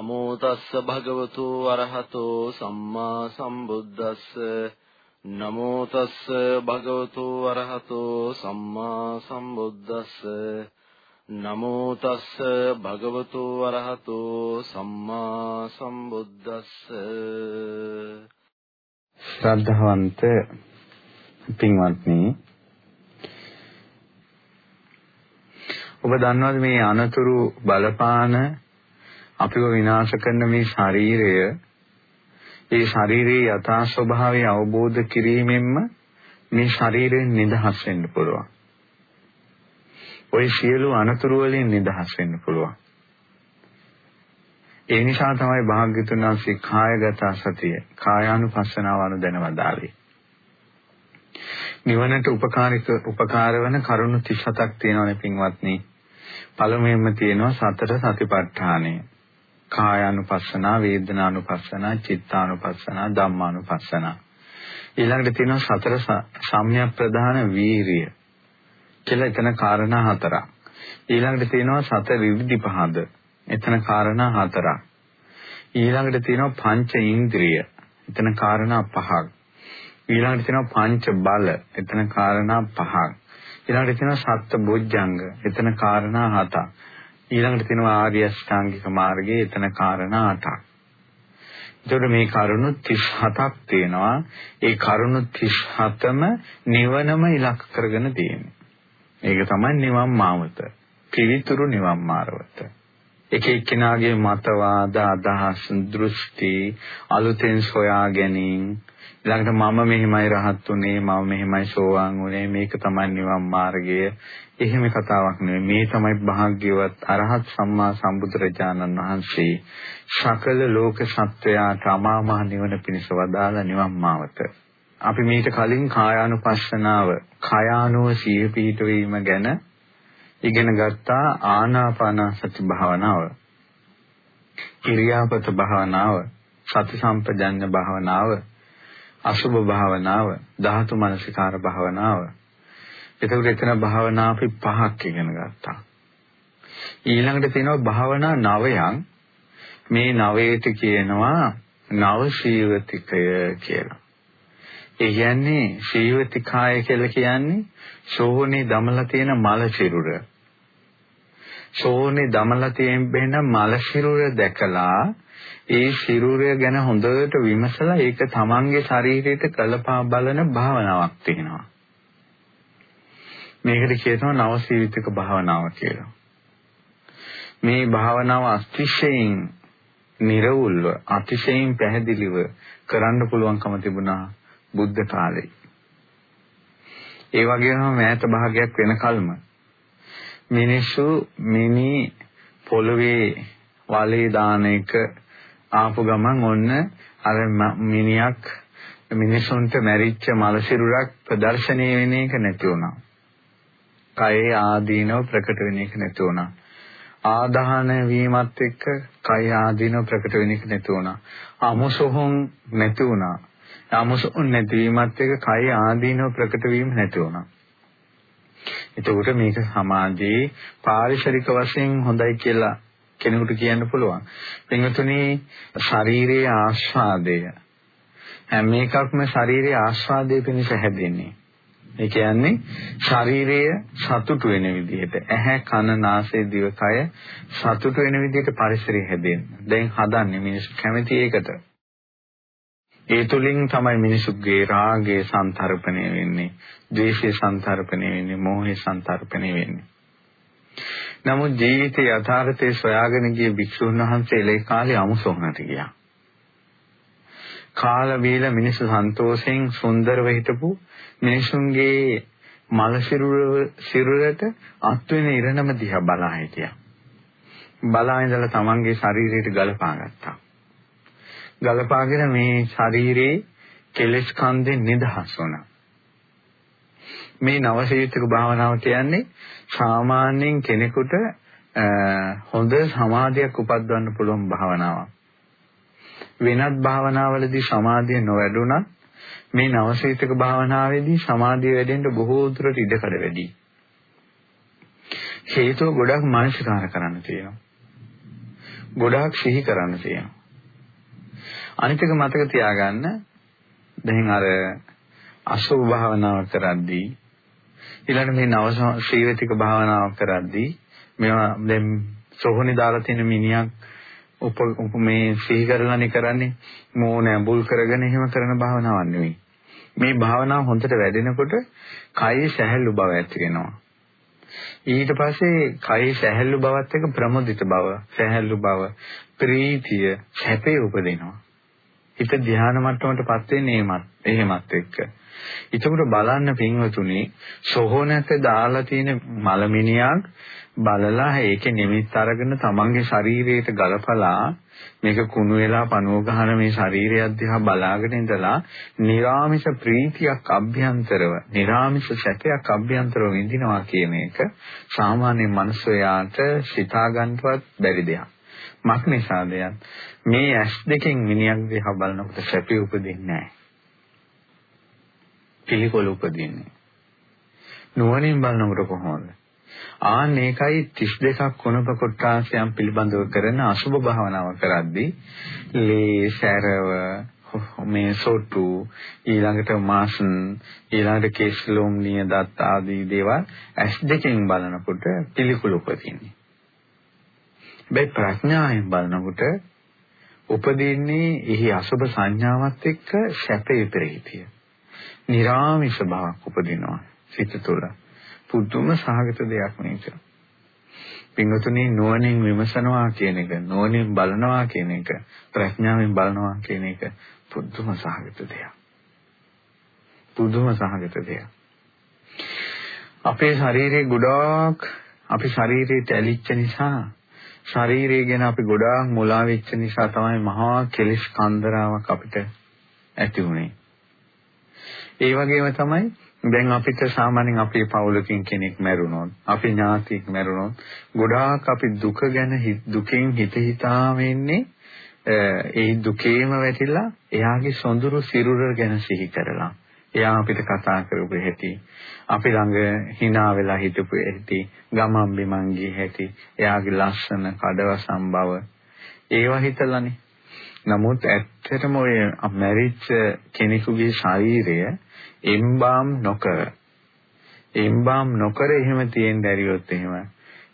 නමෝ තස්ස භගවතු අරහතෝ සම්මා සම්බුද්දස්ස. නමෝ තස්ස භගවතු අරහතෝ සම්මා සම්බුද්දස්ස. නමෝ තස්ස භගවතු අරහතෝ සම්මා සම්බුද්දස්ස. ශ්‍රද්ධාවන්ත පින්වත්නි ඔබ දන්නවද මේ අනතුරු බලපාන අපිව විනාශ කරන මේ ශරීරය ඒ ශරීරයේ යථා ස්වභාවය අවබෝධ කිරීමෙන්ම මේ ශරීරයෙන් නිදහස් වෙන්න පුළුවන්. ওই සියලු අනතුරු වලින් නිදහස් වෙන්න පුළුවන්. ඒ නිසා තමයි භාග්‍යතුන් වහන්සේ කායගත සතිය, කායානුපස්සනාව අනු දැනවදාළේ. නිවනට උපකාරික උපකාර වන කරුණු 37ක් තියෙනවානේ පින්වත්නි. පළමුවෙන්ම තියෙනවා සතර සතිපට්ඨානය. කායානුපස්සනා, වේදනානුපස්සනා, චිත්තානුපස්සනා, ධම්මානුපස්සනා. ඊළඟට තියෙනවා සතර සම්‍යක් ප්‍රධාන වීරිය. කියලා එතන කාරණා හතරක්. ඊළඟට තියෙනවා සත විවිධි පහද. එතන කාරණා හතරක්. ඊළඟට තියෙනවා පංච ඉන්ද්‍රිය. එතන කාරණා පහක්. ඊළඟට තියෙනවා පංච බල. එතන කාරණා පහක්. ඊළඟට තියෙනවා සත්ත්ව බොජ්ජංග. එතන කාරණා හතක්. ඊළඟට තියෙනවා ආර්ය අෂ්ටාංගික මාර්ගයේ එතන කාරණා 8ක්. එතකොට මේ කරුණු 37ක් තියෙනවා. ඒ කරුණු 37ම නිවනම ඉලක්ක කරගෙන තියෙන්නේ. ඒක තමයි නිවන් මාවත. පිවිතුරු නිවන් මාර්ගවත. එක එක්කෙනාගේ මතවාද අදහස් දෘෂ්ටි අලුතෙන් සොයා ගැනීම. ඊළඟට මම මෙහිමයි රහත් උනේ මම මෙහිමයි සෝවාන් උනේ. මේක තමයි නිවන් මාර්ගය. එහෙම කතාවක් නෙවෙයි. මේ තමයි භාග්‍යවත් අරහත් සම්මා සම්බුදුරජාණන් වහන්සේ සකල ලෝක සත්වයාට අමා මහ නිවන පිණිස වදාළ නිවන් මාවත. අපි මීට කලින් කායානුපස්සනාව කයානුව සිය පිහිටවීම ගැන ඉගෙන ගත්තා ආනාපාන සති භාවනාව ඉරියාපත භාවනාව සති සම්පජඤ්ඤ භාවනාව අසුභ භාවනාව, ධාතු මනසිකාර භාවනාව. එතකොට එතන භාවනා අපි පහක් ඉගෙන ගත්තා. ඊළඟට තියෙනවා භාවනා නවයන්. මේ නවයට කියනවා නව ශීවතිකය කියලා. ඒ කියන්නේ ශීවතිකාය කියලා කියන්නේ ශෝහනේ දමලා තියෙන මල සිරුර. ශෝහනේ දමලා තියෙන මල සිරුර දැකලා ඒ ශිරුරය ගැන හොඳට විමසලා ඒක තමන්ගේ ශරීරයට කළපා බලන භාවනාවක් තියෙනවා. මේකට කියනවා නවසීවිතක භාවනාව කියලා. මේ භාවනාව අතිශයින් නිර්වුල්ව අතිශයින් පැහැදිලිව කරන්න පුළුවන්කම තිබුණා බුද්ධ කාලේ. ඒ වගේම මෑත භාගයක් වෙනකල්ම මිනිස්සු මිනි පොළවේ වලේ දාන එක ආපු ගමන් ඔන්න අර මිනිහක් මිනිසුන්ට මැරිච්ච මල සිරුරක් ප්‍රදර්ශනය වෙන එක නැති වුණා. කයේ ආදීනව ප්‍රකට වෙන එක නැති වුණා. ආදාහන වීමත් එක්ක කය ආදීනව ප්‍රකට වෙන එක නැති වුණා. අමුසොහොන් නැති වුණා. අමුසොහොන් නැතිවීමත් එක්ක කය ආදීනව ප්‍රකට වීම නැති වුණා. එතකොට මේක සමාජයේ පාරිසරික වශයෙන් හොඳයි කියලා කෙනෙකුට කියන්න පුළුවන්. පින්වතුනි ශාරීරික ආස්වාදය හැම එකක්ම ශාරීරික ආස්වාදයේ පිණිස හැදෙන්නේ. ඒ කියන්නේ ශරීරය සතුටු වෙන විදිහට ඇහැ කන නාසය දිවකය සතුටු වෙන විදිහට පරිසරය හැදෙන්න. දැන් හදන්නේ මිනිස්සු කැමති ඒකට. ඒ තුලින් තමයි මිනිසුගේ රාගය සංතරපණය වෙන්නේ, ද්වේෂය සංතරපණය වෙන්නේ, මෝහය සංතරපණය වෙන්නේ. නමුත් ජීවිතයේ යථාර්ථයේ සොයාගෙන ගිය භික්ෂුන් වහන්සේ ලේ කාලේ අමුසොහනට ගියා. කාල වේල මිනිස්සු සන්තෝෂෙන් සුන්දරව හිටපු මිනිසුන්ගේ මල සිරුර සිරුරට අත් වෙන ඉරණම දිහා බලා හිටියා. බලා ඉඳලා තමන්ගේ ශරීරයට ගලපා ගත්තා. ගලපාගෙන මේ ශරීරේ කෙලෙස් කන්දෙන් නිදහස් වුණා. මේ නවශීතක භාවනාව කියන්නේ සාමාන්‍යයෙන් කෙනෙකුට හොඳ සමාධියක් උපද්දවන්න පුළුවන් භාවනාවක්. වෙනත් භාවනාවලදී සමාධිය නොවැඩුණත් මේ නවශීතක භාවනාවේදී සමාධිය වැඩෙන්න බොහෝ දුරට ඉඩකඩ වැඩි. හේතුව ගොඩක් මානසිකාර කරන්න තියෙනවා. ගොඩාක් සිහි කරන්න තියෙනවා. අනිත් එක මතක තියාගන්න දැන් අර අසුභ භාවනාව කරද්දී ඊළඟ මේ නව ශ්‍රීවතික භාවනාව කරද්දී මේවා දැන් සෝහනේ දාලා තියෙන මිනිහක් උප මේ සිහි කරලානේ කරන්නේ මෝන ඇඹුල් කරගෙන එහෙම කරන භාවනාවක් නෙවෙයි. මේ භාවනාව හොඳට වැඩෙනකොට කයේ සැහැල්ලු බව ඇති වෙනවා. ඊට පස්සේ කයේ සැහැල්ලු බවත් එක්ක ප්‍රමුදිත බව, සැහැල්ලු බව, ප්‍රීතිය, සැපේ උපදිනවා. හිත ධානා මට්ටමටපත් වෙන්නේ එහෙමත් එහෙමත් එක්ක. ඒකට බලන්න පින්වතුනි සෝහනක දාලා තියෙන මලමිනියක් බලලා ඒකේ නිමිත් අරගෙන තමන්ගේ ශරීරයට ගලපලා මේක කුණු වෙලා පණුව ගහන මේ ශරීරය දිහා බලාගෙන ඉඳලා निराமிෂ ප්‍රීතියක් අභ්‍යන්තරව निराமிෂ සැපයක් අභ්‍යන්තරව විඳිනවා කියන එක සාමාන්‍ය මනුස්සයාට සිතා ගන්නවත් බැරි දෙයක්. මක් නිසාද මේ ඇස් දෙකෙන් මිනිහක් දිහා බලනකොට සැපේ උපදින්නේ නැහැ. පිළිකොල උපදින්නේ. නුවණින් බලනකොට කොහොමද? ආන් ඒකයි 32ක් කුණප කොටාසයන් පිළිබඳව කරන අසුභ භාවනාව කරද්දී ලේ සැරව මේ සොට්ටු ඊළඟට මාසන් ඊළඟට කේස්ලෝම් නියදත් ආදී දේවල් ඇස් දෙකෙන් බලනකොට පිළිකුල උපදින්නේ. හැබැයි ප්‍රඥාවෙන් බලනකොට උපදින්නේ එහි අසුබ සංඥාවත් එක්ක සැපේ ප්‍රීතිය. निराமிස භාවයක් උපදිනවා සිත තුළ. පුදුම සහගත දෙයක් මේක. පින්වතුනි නුවණින් විමසනවා කියන එක, නුවණින් බලනවා කියන එක, ප්‍රඥාවෙන් බලනවා කියන එක පුදුම සහගත දෙයක්. පුදුම සහගත දෙයක්. අපේ ශරීරේ ගොඩක් අපේ ශරීරයට ඇලිච්ච නිසා ශරීරය ගැන අපි ගොඩාක් මුලා වෙච්ච නිසා තමයි මහා කෙලිස් කන්දරාවක් අපිට ඇති වුනේ. ඒ වගේම තමයි දැන් අපිට සාමාන්‍යයෙන් අපේ පවුලකින් කෙනෙක් මැරුණොත්, අපේ ඥාතියෙක් මැරුණොත්, ගොඩාක් අපි දුක ගැන දුකෙන් හිත හිතාම ඉන්නේ ඒ දුකේම වැටිලා එයාගේ සොඳුරු සිරුර ගැන සිහි කරලා එයා අපිට කතා කරපු හැටි අපි ළඟ hina වෙලා හිටපු හැටි ගමම් බිමන් ගිය හැටි එයාගේ ලස්සන කඩවසම් බව ඒවා හිතලානේ නමුත් ඇත්තටම ඔය මැරිච්ච කෙනෙකුගේ ශරීරය එම්බාම් නොකර එම්බාම් නොකර එහෙම තියෙන්න ඇරියොත් එහෙම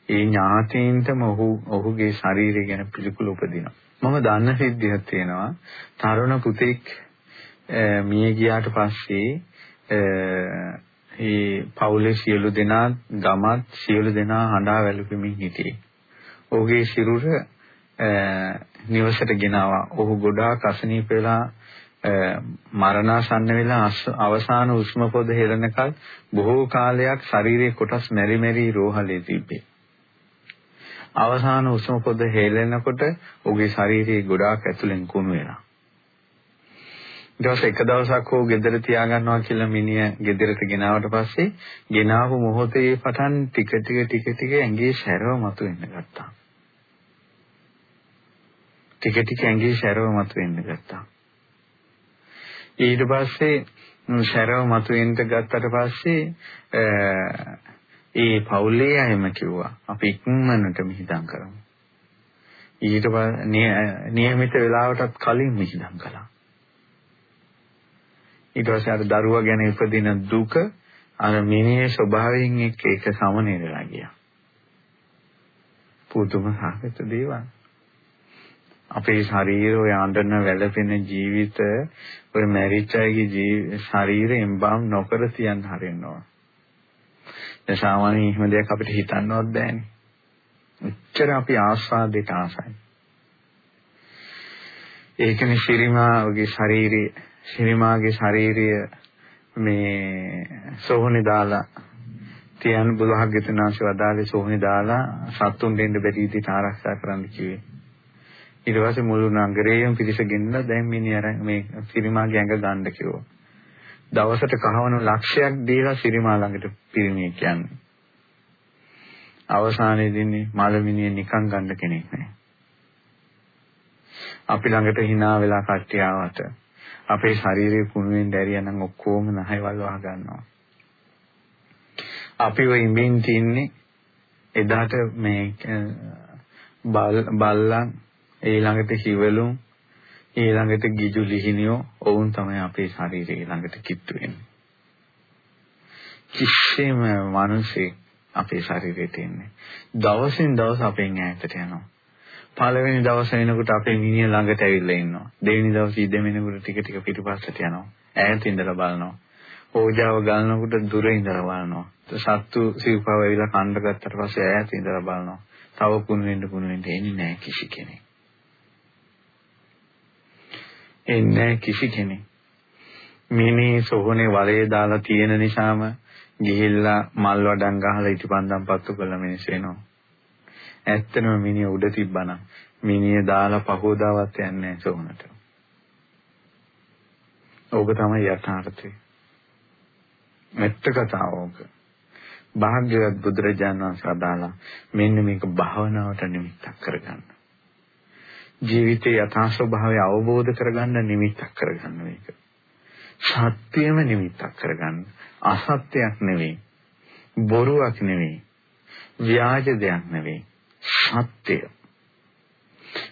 ඒ ඥාතීන්ටම ඔහු ඔහුගේ ශරීරය ගැන පිළිකුල උපදිනවා. මම දන්න සිද්ධියක් තියෙනවා. තරුණ පුතෙක් මිය ගියාට පස්සේ ඒ පවුලේ සියලු දෙනා ගමත් සියලු දෙනා හඬා වැළපෙමින් හිටියේ. ඔහුගේ සිරුර නිවසට ගෙනාවා. ඔහු ගොඩාක් අසනීප වෙලා මරණාසන්න වෙලා අවසාන උෂ්ම පොද හෙළනකල් බොහෝ කාලයක් ශරීරයේ කොටස් මෙරි මෙරි රෝහලේ තිබ්බේ. අවසාන උෂ්ම පොද හෙළනකොට ඔහුගේ ශරීරයේ ගොඩාක් ඇතුලෙන් කුණු වෙනවා. ඊට පස්සේ එක දවසක් හෝ ගෙදර තියාගන්නවා කියලා මිනිහ ගෙදරට ගෙනාවට පස්සේ ගෙනාවු මොහොතේ පටන් ටික ටික ටික ටික ඇඟේ සැරව මතුවෙන්න ගත්තා. ටික ටික ඇඟේ සැරව මතුවෙන්න ගත්තා. ඊට පස්සේ සැරව මතුවෙන්න ගත්තට පස්සේ ඒ පවුලේ අයම කිව්වා අපි ඉක්මනට මිහිදම් කරමු. ඊට පස්සේ නියමිත වෙලාවටත් කලින් මිහිදම් කළා. ඊට පස්සේ අර දරුවා ගැන ඉපදින දුක අර මිනිහේ ස්වභාවයෙන් එක්ක ඒක සමනය වෙලා ගියා. පුදුම සාහිත දේවල්. අපේ ශරීරය ඔය අඬන වැළපෙන ජීවිත ඔය මැරිච්ච අයගේ ශරීරයෙන් බම් නොකර තියන්න හරිනවා. ඒ සාමාන්‍යයෙන් එහෙම දෙයක් අපිට හිතන්නවත් බෑනේ. එච්චර අපි ආස්වාදයට ආසයි. ඒකනේ ශිරිමාගේ ශරීරයේ ශිරිමාගේ ශරීරය මේ සෝහනේ දාලා තියන් බුදුහග්ගතුනාංශ වදාලේ සෝහනේ දාලා සත්තුන් දෙන්න බැරි විදිහට ආරක්ෂා කරන්න කිව්වේ. ඊට පස්සේ මුළු නගරේම පිරිස ගෙන්නලා දැන් මිනිහ අර මේ සිරිමාගේ ඇඟ ගන්න කිව්වා. දවසට කහවණු ලක්ෂයක් දීලා සිරිමා ළඟට පිරිමිය කියන්නේ. අවසානයේදී මලමිනිය නිකන් ගන්න කෙනෙක් නැහැ. අපි ළඟට hina වෙලා කට්ටිය ආවට අපේ ශරීරයේ කුණුවෙන් දැරියා නම් ඔක්කොම නැහැවල් වහ ගන්නවා. අපි ඔය ඉඹින් තින්නේ එදාට මේ බල්ලන් ඊළඟට හිවලුම් ඊළඟට ගිජු ලිහිනියෝ ඔවුන් තමයි අපේ ශරීරය ළඟට කිට්ටු වෙන්නේ. කිසිම මිනිසෙක් අපේ ශරීරයට එන්නේ. දවසින් දවස අපෙන් ඈතට යනවා. පළවෙනි දවස වෙනකොට අපේ මිනිහ ළඟට ඇවිල්ලා ඉන්නවා. දෙවෙනි දවසේ ඉඳෙමිනකොට ටික ටික පිටිපස්සට යනවා. ඈත ඉඳලා බලනවා. ඕජාව ගන්නකොට දුර ඉඳලා බලනවා. සත්තු සිව්පව ඇවිල්ලා කණ්ඩ ගත්තට පස්සේ ඈත ඉඳලා බලනවා. තව කුණු වෙන්න කුණු වෙන්න එන්නේ නැහැ කිසි කෙනෙක්. එන්නේ කිසි කෙනෙක්. මිනි සෝහනේ වලේ දාලා තියෙන නිසාම ගිහිල්ලා මල් වඩන් ගහලා ඉටිපන්දම් පත්තු කරලා මිනිස් වෙනවා. ඇත්තනම මිනිහ උඩ තිබ්බනම් මිනිහ දාලා පහෝදාවත් යන්නේ නැහැ සෝහනට. ඕක තමයි යථාර්ථය. මෙත්ත කතාව ඕක. භාග්‍යවත් බුදුරජාණන් වහන්සේ අදාලා මෙන්න මේක භාවනාවට නිමිත්තක් කරගන්න. ජීවිතයේ යථා ස්වභාවය අවබෝධ කරගන්න නිමිත්තක් කරගන්න මේක. සත්‍යම නිමිත්තක් කරගන්න. අසත්‍යයක් නෙවෙයි. බොරුවක් නෙවෙයි. ව්‍යාජ දෙයක් නෙවෙයි. සත්‍ය.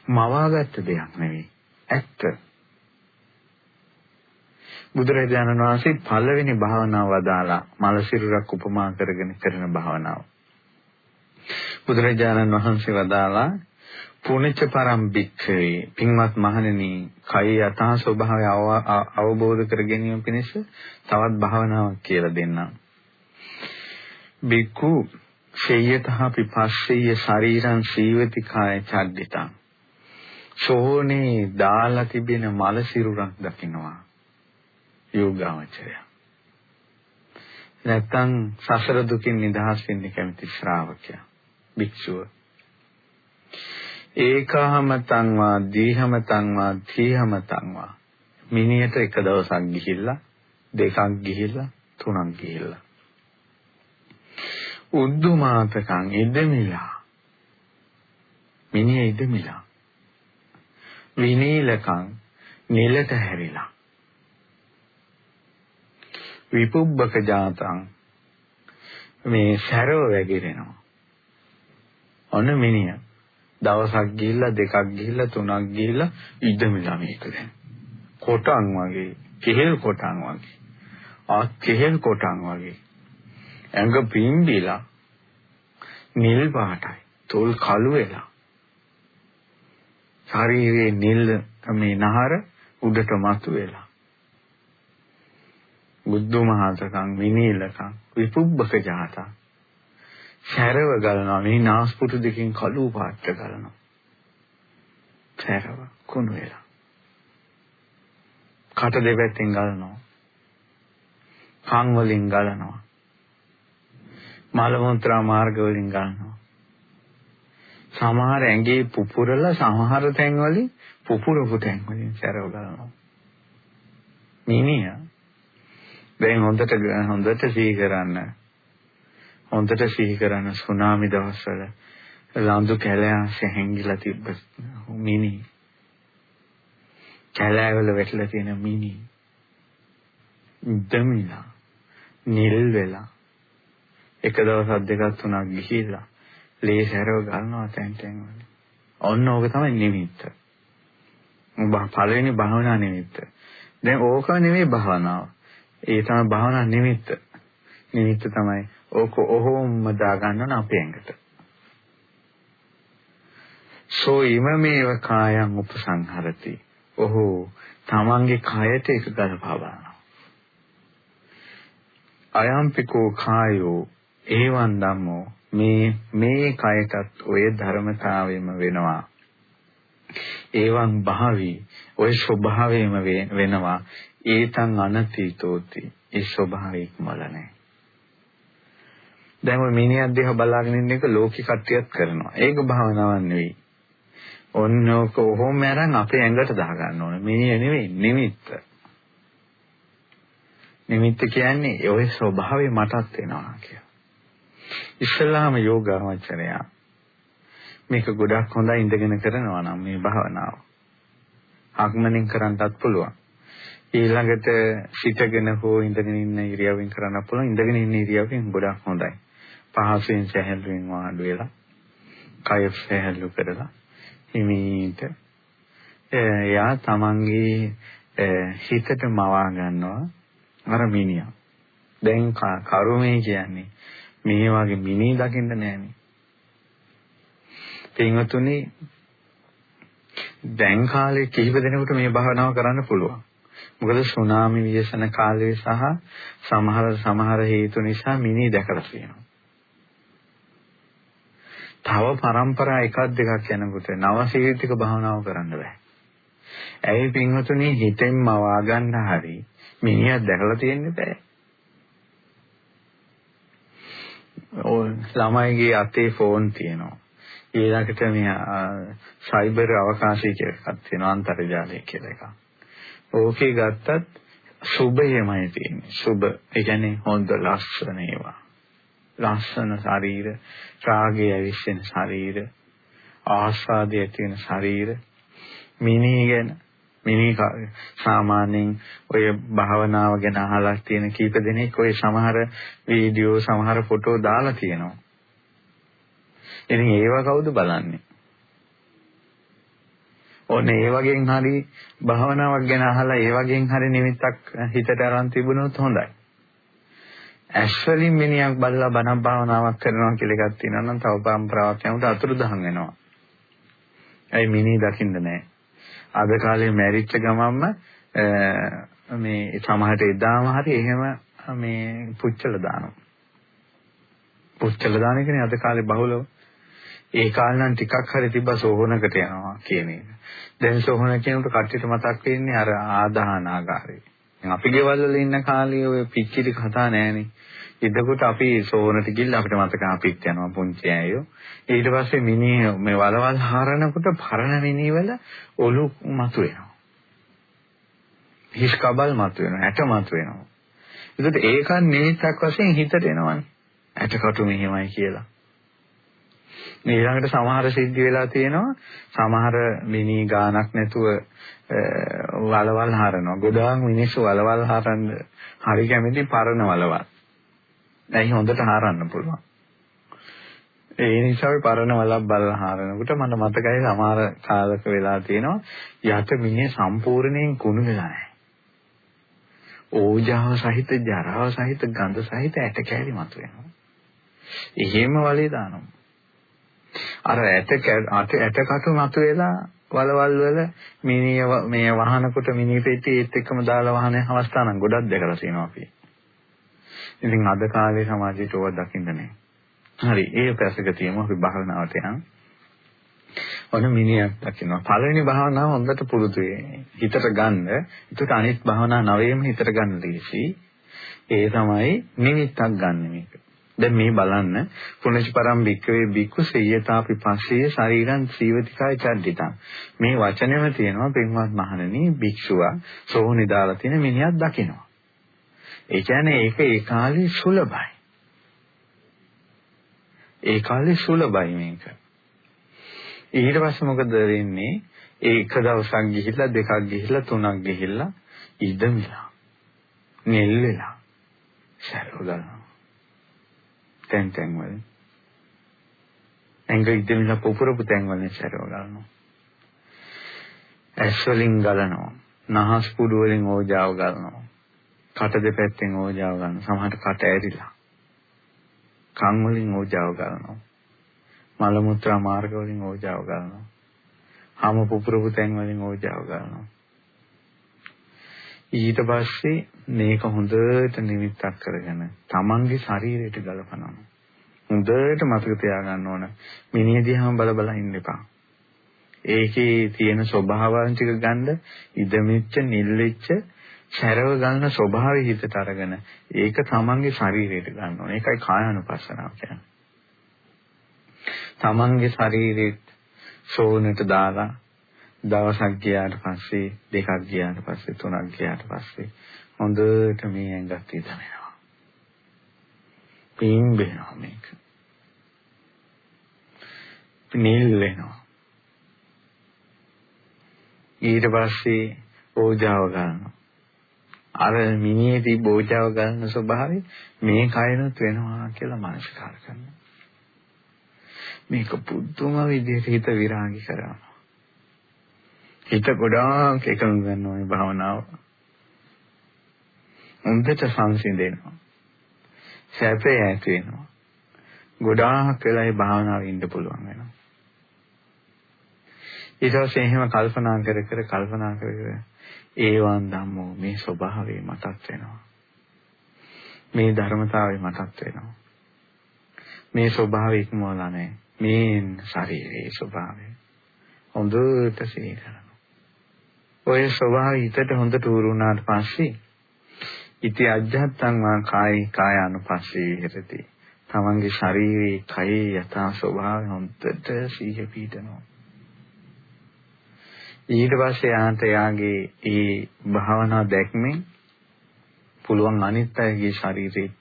මවාගත්ත දෙයක් නෙවෙයි. ඇත්ත. බුදුරජාණන් වහන්සේ පළවෙනි භාවනාව වදාලා මල සිරුරක් උපමා කරගෙන කරන භාවනාව. බුදුරජාණන් වහන්සේ වදාලා පුණ්‍යච පරම්පික්ඛවේ පින්වත් මහණෙනි කය යථා ස්වභාවය අවබෝධ කර ගැනීම පිණිස තවත් භාවනාවක් කියලා දෙන්නම්. බිකු ශේයතහපි පස්සෙය ශරීරං සීවති කාය චද්දිතං. සෝනේ දාලා තිබෙන මල සිරුරක් දකින්නවා. යෝගාවචරය. නැත්තම් සසර දුකින් නිදහස් වෙන්න කැමති ශ්‍රාවකයා. භික්ෂුව. ඒකාහමතං වා දීහමතං වා තීහමතං වා මිනියට එක දවසක් ගිහිල්ලා දෙකක් ගිහිල්ලා තුනක් ගිහිල්ලා උද්දුමාතකං ඉදමිලා මිනිය ඉදමිලා විනීලකං නිලට හැරිලා විපුබ්බක ජාතං මේ සැරව වැగిරෙනවා. ඔන්න මිනිහ දවසක් ගිහිල්ලා දෙකක් ගිහිල්ලා තුනක් ගිහිල්ලා ඉදමිලා මේක දැන්. කොටන් වගේ, කෙහෙල් කොටන් වගේ. ආ කෙහෙල් කොටන් වගේ. ඇඟ පිම්බිලා නිල් පාටයි. තොල් කළු වෙලා. ශරීරයේ නිල් මේ නහර උඩට මතු වෙලා. බුද්ධමහාතකං විනීලකං විපුබ්බක ජාතං සැරව ගලනවා මේ නාස්පුඩු දෙකෙන් කළු පාට ගලනවා සැරව කුණු වෙලා කට දෙපැත්තෙන් ගලනවා කන් වලින් ගලනවා මල මුත්‍රා මාර්ග වලින් ගලනවා සමහර ඇඟේ පුපුරලා සමහර තැන් වලින් පුපුරපු තැන් වලින් සැරව ගලනවා මිනිහා දැන් හොඳට හොඳට සිහි කරන්න. හොඳට සිහි කරන්න සුනාමි දවස්වල ලඳු කැලෑන්ස හැංගිලා තිබ්බ මිනි. කැලෑවල වැටලා තියෙන මිනි. දමිලා නිල් වෙලා එක දවසක් දෙකක් තුනක් ගිහිල්ලා ලේ සැරව ගන්නවා තැන් තැන් වල. ඔන්න ඕක තමයි නිමිත්ත. පළවෙනි භාවනා නිමිත්ත. දැන් ඕක නෙමෙයි භාවනාව. ඒ තමයි භාවනා නිමිත්ත. නිමිත්ත තමයි ඕක ඔහොම දාගන්න අපේ ඇඟට. සෝ ඉමමේව කායං උපසංහරති. ඔහු තමන්ගේ කයට එක ගලපා බලනවා. අයම්පිකෝ කායෝ ඒවන් ධම්මෝ මේ මේ කයටත් ඔය ධර්මතාවෙම වෙනවා. ඒවන් භාවි ඔය ස්වභාවයෙම වෙනවා ඒතං අනතීතෝති ඒ ස්වභාවය ඉක්මල නැහැ. දැන් ඔය මිනිහක් දිහා බලාගෙන ඉන්න එක ලෝකෙ කට්ටියත් කරනවා. ඒක භාවනාවක් නෙවෙයි. ඔන්නෝක ඔහොම අරන් අපේ ඇඟට දා ගන්න ඕනේ. මිනිහ නෙවෙයි නිමිත්ත. නිමිත්ත කියන්නේ ඔය ස්වභාවය මටත් වෙනවා කියලා. ඉස්ලාම යෝගාවචරය මේක ගොඩක් හොඳයි ඉඳගෙන කරනවා නම් මේ භාවනාව. ආගමනින් කරන්නත් පුළුවන්. ඊළඟට සිටගෙන හෝ ඉඳගෙන ඉන්න ඉරියව්වෙන් කරන්න පුළුවන් ඉඳගෙන ඉන්න ඉරියව්වෙන් ගොඩක් හොඳයි. පහසුවෙන් සැහැල්ලුවෙන් වාඩි වෙලා කය සැහැල්ලු කරලා හිමීට එයා තමන්ගේ හිතට මවා ගන්නවා අර මිනිහා. දැන් කරුමේ කියන්නේ මේ වගේ මිනි දකින්න නෑනේ. පින්වතුනි දැන් කාලේ කිහිප දෙනෙකුට මේ භාවනාව කරන්න පුළුවන්. මොකද සුනාමි ව්‍යසන කාලයේ සහ සමහර සමහර හේතු නිසා මිනි දැකලා තියෙනවා. තව પરම්පරා එකක් දෙකක් යනකොට නවශීලික භාවනාව කරන්න බෑ. ඇයි පින්වතුනි හිතෙන්ම වාගන්න හරි මිනිහක් දැකලා තියෙන්නේ බෑ. ඔය ළමයිගේ අතේ ෆෝන් තියෙනවා. ඊළඟට මේ සයිබර් අවකාශය කියලා එකක් තියෙනවා අන්තර්ජාලය කියලා එකක්. ඕකේ ගත්තත් සුභයමයි තියෙන්නේ. සුභ ඒ කියන්නේ හොඳ ලස්සන ඒවා. ලස්සන ශරීර, රාගය ඇවිස්සෙන ශරීර, ආස්වාදය ඇති වෙන ශරීර, මිනිගෙන මිනි සාමාන්‍යයෙන් ඔය භාවනාව ගැන අහලා තියෙන කීප දෙනෙක් ඔය සමහර වීඩියෝ සමහර ෆොටෝ දාලා තියෙනවා. ඉතින් ඒව කවුද බලන්නේ? ඔන්න ඒ වගේන් හරි භාවනාවක් ගැන අහලා ඒ වගේන් හරි නිමිත්තක් හිතට අරන් තිබුණොත් හොඳයි. ඇස්වලින් මිනිහක් බලලා බණ භාවනාවක් කරනවා කියලා එකක් තියෙනවා නම් තව පරම්පරාවක් යනකොට අතුරුදහන් වෙනවා. ඇයි මිනිහ දකින්න නැහැ. අද කාලේ මැරිච්ච ගමන්ම මේ සමහරට එදාම හරි එහෙම මේ පුච්චල දානවා. පුච්චල දාන එකනේ අද කාලේ බහුලව. ඒ කාලේ නම් ටිකක් හරි තිබ්බ සෝහනකට යනවා කියන එක. දැන් සෝහන කියනකොට කට්ටියට මතක් වෙන්නේ අර ආදාහනාගාරේ. අපි ගෙවල් වල ඉන්න කාලේ ඔය පිච්චිලි කතා නෑනේ. ඉදකොට අපි සෝනට ගිහිල්ලා අපිට මතක අපිත් යනවා පුංචි අයෝ. ඊට පස්සේ මිනි මේ වලවල් හරනකොට පරණ මිනි වල ඔලු මතුවෙනවා. හිස් කබල් මතුවෙනවා, ඇට මතුවෙනවා. ඒකට ඒක නිමිත්තක් වශයෙන් හිතට එනවනේ. ඇටකටු මෙහෙමයි කියලා. ඊළඟට සමහර සිද්ධි වෙලා තියෙනවා සමහර මිනි ගානක් නැතුව වලවල් හරනවා. ගොඩාක් මිනිස්සු වලවල් හරන්න හරි කැමති පරණ වලවල්. ඇයි හොඳට හරන්න පුළුවන්. ඒ නිසා අපි පරණ වලක් බලලා හරනකොට මට මතකයි සමහර කාලක වෙලා තියෙනවා යට මිනිහ සම්පූර්ණයෙන් කුණු වෙලා නැහැ. ඕජාව සහිත ජරාව සහිත ගඳ සහිත ඇට කැලි මතුවෙනවා. එහෙම වලේ දානවා. අර ඇට ඇට කටු මතුවෙලා වලවල් වල මිනිය මේ වහනකොට මිනි පෙට්ටිය ඒත් එක්කම දාලා වහන අවස්ථා නම් ගොඩක් දැකලා තියෙනවා අපි. ඉතින් අද කාලේ සමාජයට ඕවා දකින්න නැහැ. හරි ඒ පැසක තියමු අපි භාවනාවට යන්. ඔන්න මිනිහක් දකින්න. පළවෙනි භාවනාව හොඳට පුරුදු හිතට ගන්න. ඒකට අනිත් භාවනා නවයේම හිතට ගන්න ලීසි. ඒ තමයි නිමිත්තක් ගන්න මේක. දැන් මේ බලන්න පුනච පරම් භික්කවේ භික්ඛු සේයතාපි පස්සේ ශරීරං සීවතිකාය චද්දිතං මේ වචනේම තියෙනවා පින්වත් මහණෙනි භික්ෂුවා සෝහනේ දාලා තියෙන මිනිහක් දකිනවා ඒ කියන්නේ ඒක ඒ කාලේ සුලභයි. ඒ කාලේ සුලභයි මේක. ඊට පස්සේ මොකද වෙන්නේ? ඒ එක දවසක් ගිහිල්ලා දෙකක් ගිහිල්ලා තුනක් ගිහිල්ලා ඉදමිලා. නෙල් වෙලා. සැරව ගන්නවා. තැන් තැන් වල. ඇඟ ඉදමිලා පුපුරපු තැන් වලින් සැරව ගන්නවා. ඇස් වලින් ගලනවා. නහස් පුඩු වලින් ඕජාව ගන්නවා. කට දෙපැත්තෙන් ඕජාව ගන්න. සමහරට කට ඇරිලා. කන් වලින් ඕජාව ගන්නවා. මල මුත්‍රා මාර්ග වලින් ඕජාව ගන්නවා. හම පුපුරපු තැන් වලින් ඕජාව ගන්නවා. ඊට පස්සේ මේක හොඳට නිමිත්තක් කරගෙන තමන්ගේ ශරීරයට ගලපනවා. හොඳට මතක තියාගන්න ඕන. මිනිහ දිහාම බල බල ඉන්න එපා. ඒකේ තියෙන ස්වභාවයන් ටික ගන්න ඉදමිච්ච නිල්ලෙච්ච සැරව ගන්න ස්වභාවය හිතට අරගෙන ඒක තමන්ගේ ශරීරයට ගන්න ඕනේ. ඒකයි කායानुපස්සනාව කියන්නේ. තමන්ගේ ශරීරෙත් සෝනට දාලා දවසක් ගියාට පස්සේ දෙකක් ගියාට පස්සේ තුනක් ගියාට පස්සේ හොඳට මේ ඇඟත් ඉදමනවා. පිම්බෙනවා මේක. නිල් වෙනවා. ඊට පස්සේ ඕජාව ගන්නවා. අර මිනිහේ තිබ්බ ඕජාව ගන්න ස්වභාවය මේ කයනොත් වෙනවා කියලා මනස්කාර කරනවා. මේක පුදුම විදිහට හිත විරාගි කරනවා. හිත ගොඩාක් එකඟ වෙනවා මේ භාවනාව. හොඳට සංසිඳෙනවා. සැපේ ඇති වෙනවා. ගොඩාක් වෙලා මේ භාවනාවේ ඉන්න පුළුවන් වෙනවා. ඊට පස්සේ එහෙම කල්පනා කර කර කල්පනා කර කර ඒවන් ධම්මෝ මේ ස්වභාවය මතක් වෙනවා. මේ ධර්මතාවය මතක් වෙනවා. මේ ස්වභාවය ඉක්මවලා නැහැ. මේ ශරීරයේ ස්වභාවය. හොඳට සිහි කරනවා. ඔය ස්වභාවය හිතට හොඳට උරු වුණාට පස්සේ ඉති අජ්ජත්තං වා කායි කායानुපස්සේ විහෙරති. තමන්ගේ ශරීරයේ කයේ යථා ස්වභාවය හොඳට සිහිය පීඩනවා. ඊට පස්සේ යාන්ට යාගේ ඒ භාවනා දැක්මෙන් පුළුවන් අනිත් අයගේ ශරීරෙත්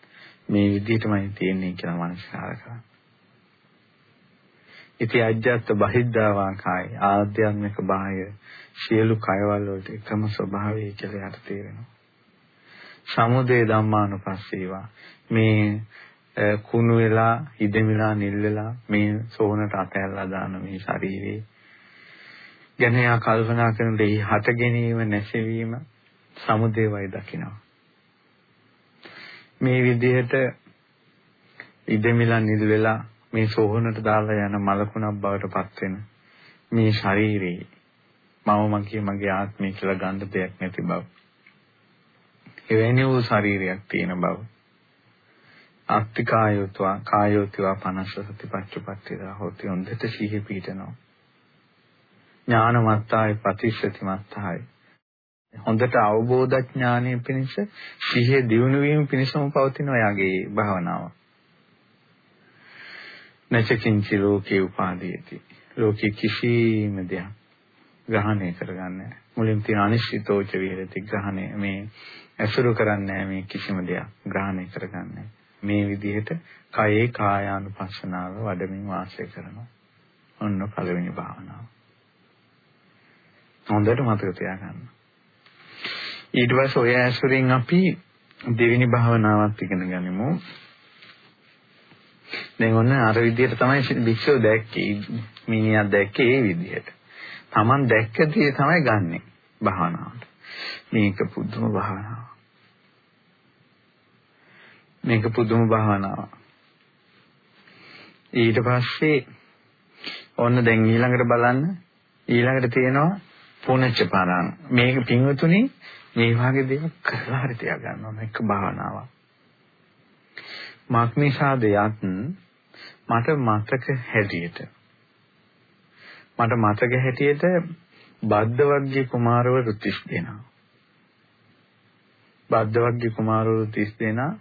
මේ විදිහටමයි තියෙන්නේ කියලා මනසකාර කරා. ඉති අජ්ජත් බහිද්ධාවා කාය ආධ්‍යාත්මික බාහ්‍ය සියලු කයවල වලට එකම ස්වභාවය කියලා යට තේරෙනවා. සමුදේ ධම්මානුපස්සීවා මේ කුණු වෙලා ඉදෙමිලා නිල් වෙලා මේ සෝනට අතැල්ලා දාන මේ ශරීරේ ගැන යා කල්පනා කරන දෙහි හට ගැනීම නැසවීම සමුදේවයි දකිනවා. මේ විදිහට ඉදෙමිලා නිල් වෙලා මේ සෝහනට දාලා යන මලකුණක් බවට පත් වෙන මේ ශරීරේ මම මගේ මගේ ආත්මය කියලා ගන්න දෙයක් නැති බව. එවැනි වූ ශරීරයක් තියෙන බව. අත්ති කායෝත්වා කායෝත්වා 50 සතිපත්චපත්තිදා හොති හොඳට සිහි පීඨනවා. ඥානමත්තායි ප්‍රතිශති මත්තායි හොඳට අවබෝධ ඥානය පිණිස සිහිය දියුණු වීම පිණිසම පවතින ඔයාගේ භාවනාව. නැචකින්චි ලෝකේ උපාදීයති. ලෝකේ කිසිම දෙයක් ග්‍රහණය කරගන්නේ මුලින් තියෙන අනිශ්චිතෝච විහෙරති ග්‍රහණය මේ ඇසුරු කරන්නේ මේ කිසිම දෙයක් ග්‍රහණය කරගන්නේ මේ විදිහට කයේ කායානුපස්සනාව වඩමින් වාසය කරනවා. ඔන්න පළවෙනි භාවනාව. හොඳට මතක තියාගන්න. ඊට පස්සේ ඔය ඇසුරින් අපි දෙවෙනි භාවනාවත් ඉගෙන ගනිමු. දැන් ඔන්න අර විදිහට තමයි භික්ෂුව දැක්කේ. මිනිහා දැක්කේ ඒ විදිහට. Taman දැක්ක දේ තමයි ගන්නෙ භාවනාවට. මේක පුදුම භාවනාවක්. මේක පුදුම භාවනාවක්. ඊට පස්සේ ඔන්න දැන් ඊළඟට බලන්න ඊළඟට තියෙනවා පුනච්ච පරං. මේක පින්වතුනි මේ වගේ දේවල් කරලා හරි තියා ගන්න ඕන එක භාවනාවක් මාක්නිසා දෙයක් මට මතක හැටියට. මට මතක හැටියට බද්ද වර්ගයේ කුමාරවරු 30 දෙනා. බද්ද වර්ගයේ කුමාරවරු 30 දෙනා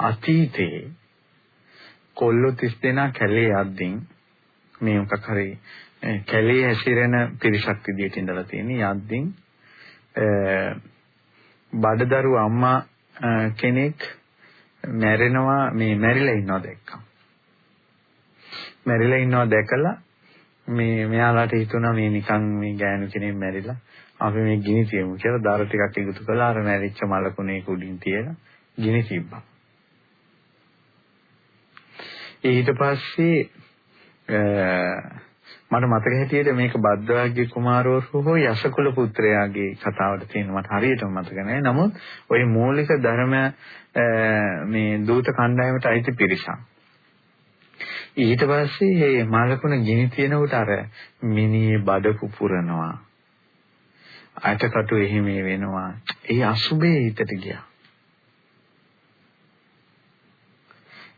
අතීතයේ කොල්ලෝ 30 දෙනා කැලේ යද්දී මේ මොකක් හරි කැලේ හැසිරෙන පිරිසක් විදියට ඉඳලා තියෙන යද්දින් බඩදරු අම්මා කෙනෙක් මැරෙනවා මේ මැරිලා ඉන්නවා දැක්කා. මැරිලා ඉන්නවා දැකලා මේ මෙයාලාට හිතුණා මේ නිකන් මේ ගෑනු කෙනෙක් මැරිලා අපි මේ ගිනි තියමු කියලා දාර ටිකක් එකතු කළා අර මැරිච්ච මලකුණේ කුඩින් තියලා ගිනි තිබ්බා. ඊට පස්සේ මට මතක හැටියට මේක බද්දවාගේ කුමාරවරු හෝ යශකුල පුත්‍රයාගේ කතාවට තියෙන මට හරියටම මතක නැහැ. නමුත් ওই මූලික ධර්ම මේ දූත කණ්ඩායමට අයිති පිරිසක්. ඊට පස්සේ මේ මාළකුණ ගිනි තියනකොට අර මිනිහේ බඩ පුපුරනවා. අටකටු එහෙම වෙනවා. ඒ අසුබේ හිතට ගියා.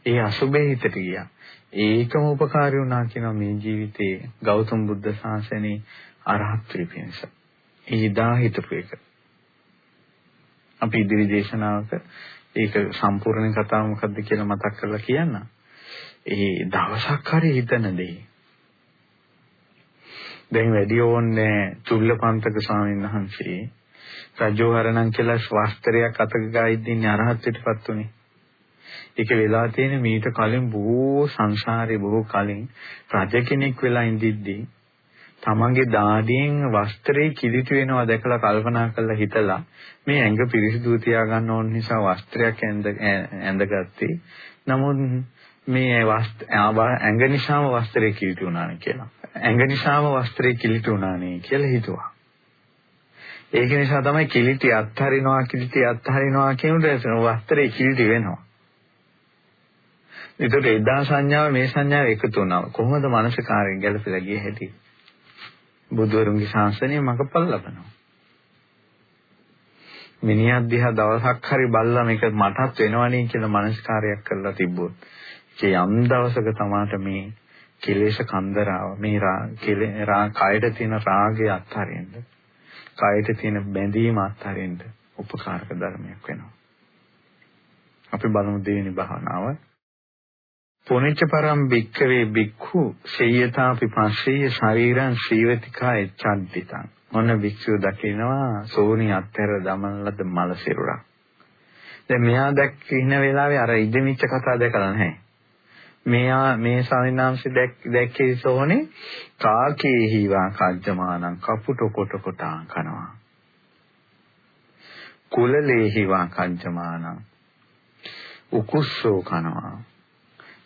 ඒ අසුබේ හිතට ගියා. ඒකම උපකාරී වුණා කියනවා මේ ජීවිතේ ගෞතම බුද්ධ ශාසනේ අරහත් වේ පිණිස. ඒ දා හිතපු එක. අපි ඉදිරි දේශනාවක ඒක සම්පූර්ණ කතාව මොකද්ද කියලා මතක් කරලා කියන්න. ඒ දවසක් හරි හිතන දෙයි. දැන් වැඩි ඕන්නේ චුල්ලපන්තක ස්වාමීන් වහන්සේ රජෝහරණම් කියලා ස්වස්ත්‍රයක් අතක ගායිද්දී අරහත්ත්වයටපත් උනේ. ඒක වෙලා තියෙන මීට කලින් බොහෝ සංසාරේ බොහෝ කලින් රජ කෙනෙක් වෙලා ඉඳිද්දී තමන්ගේ දාඩියෙන් වස්ත්‍රේ කිලිටි වෙනවා දැකලා කල්පනා කරලා හිතලා මේ ඇඟ පිරිසිදු තියාගන්න ඕන නිසා වස්ත්‍රයක් ඇඳගත්තේ. නමුත් මේ ඇඟ නිසාම වස්ත්‍රේ කිලිටි වුණානේ කියලා. ඇඟ නිසාම වස්ත්‍රේ කිලිටි වුණානේ කියලා හිතුවා. ඒක නිසා තමයි කිලිටි අත්හරිනවා කිලිටි අත්හරිනවා කියනකොට වස්ත්‍රේ කිලිටි වෙනවා. ඒකට එදා සංඥාව මේ සංඥාව එකතු වුණා. කොහොමද මානසිකාරයෙන් ගැලපෙලා ගියේ හැටි? බුදුවරුන්ගේ ශාසනය මඟපල් ලබනවා. මිනිහා දිහා දවසක් හරි බලලා මේක මටත් වෙනවනේ කියලා මානසිකාරයක් කරලා තිබ්බොත් ඒ යම් දවසක තමාට මේ කෙලෙස් කන්දරාව මේ රා කයට තියෙන රාගය අත්හරින්න කයට තියෙන බැඳීම අත්හරින්න උපකාරක ධර්මයක් වෙනවා. අපි බලමු දෙවෙනි භාවනාව. පුනිච්ච පරම් භික්ඛවේ භික්ඛු සේයතාපි පස්සේය ශරීරං සීවතිකා එච්ඡද්දිතං. මොන භික්ෂුව දකිනවා සෝනි අත්තර දමන ලද මල සිරුරක්. දැන් මෙහා දැක්කින වෙලාවේ අර ඉදමිච්ච කතා දැකලා නැහැ. මෙයා මේ ස්වාමීනාංශ දැක්කේ සෝනේ කාකේ හිවා කජ්ජමානං කපුට කොට කොට කනවා. කුලලේ හිවා කජ්ජමානං උකුස්සෝ කනවා.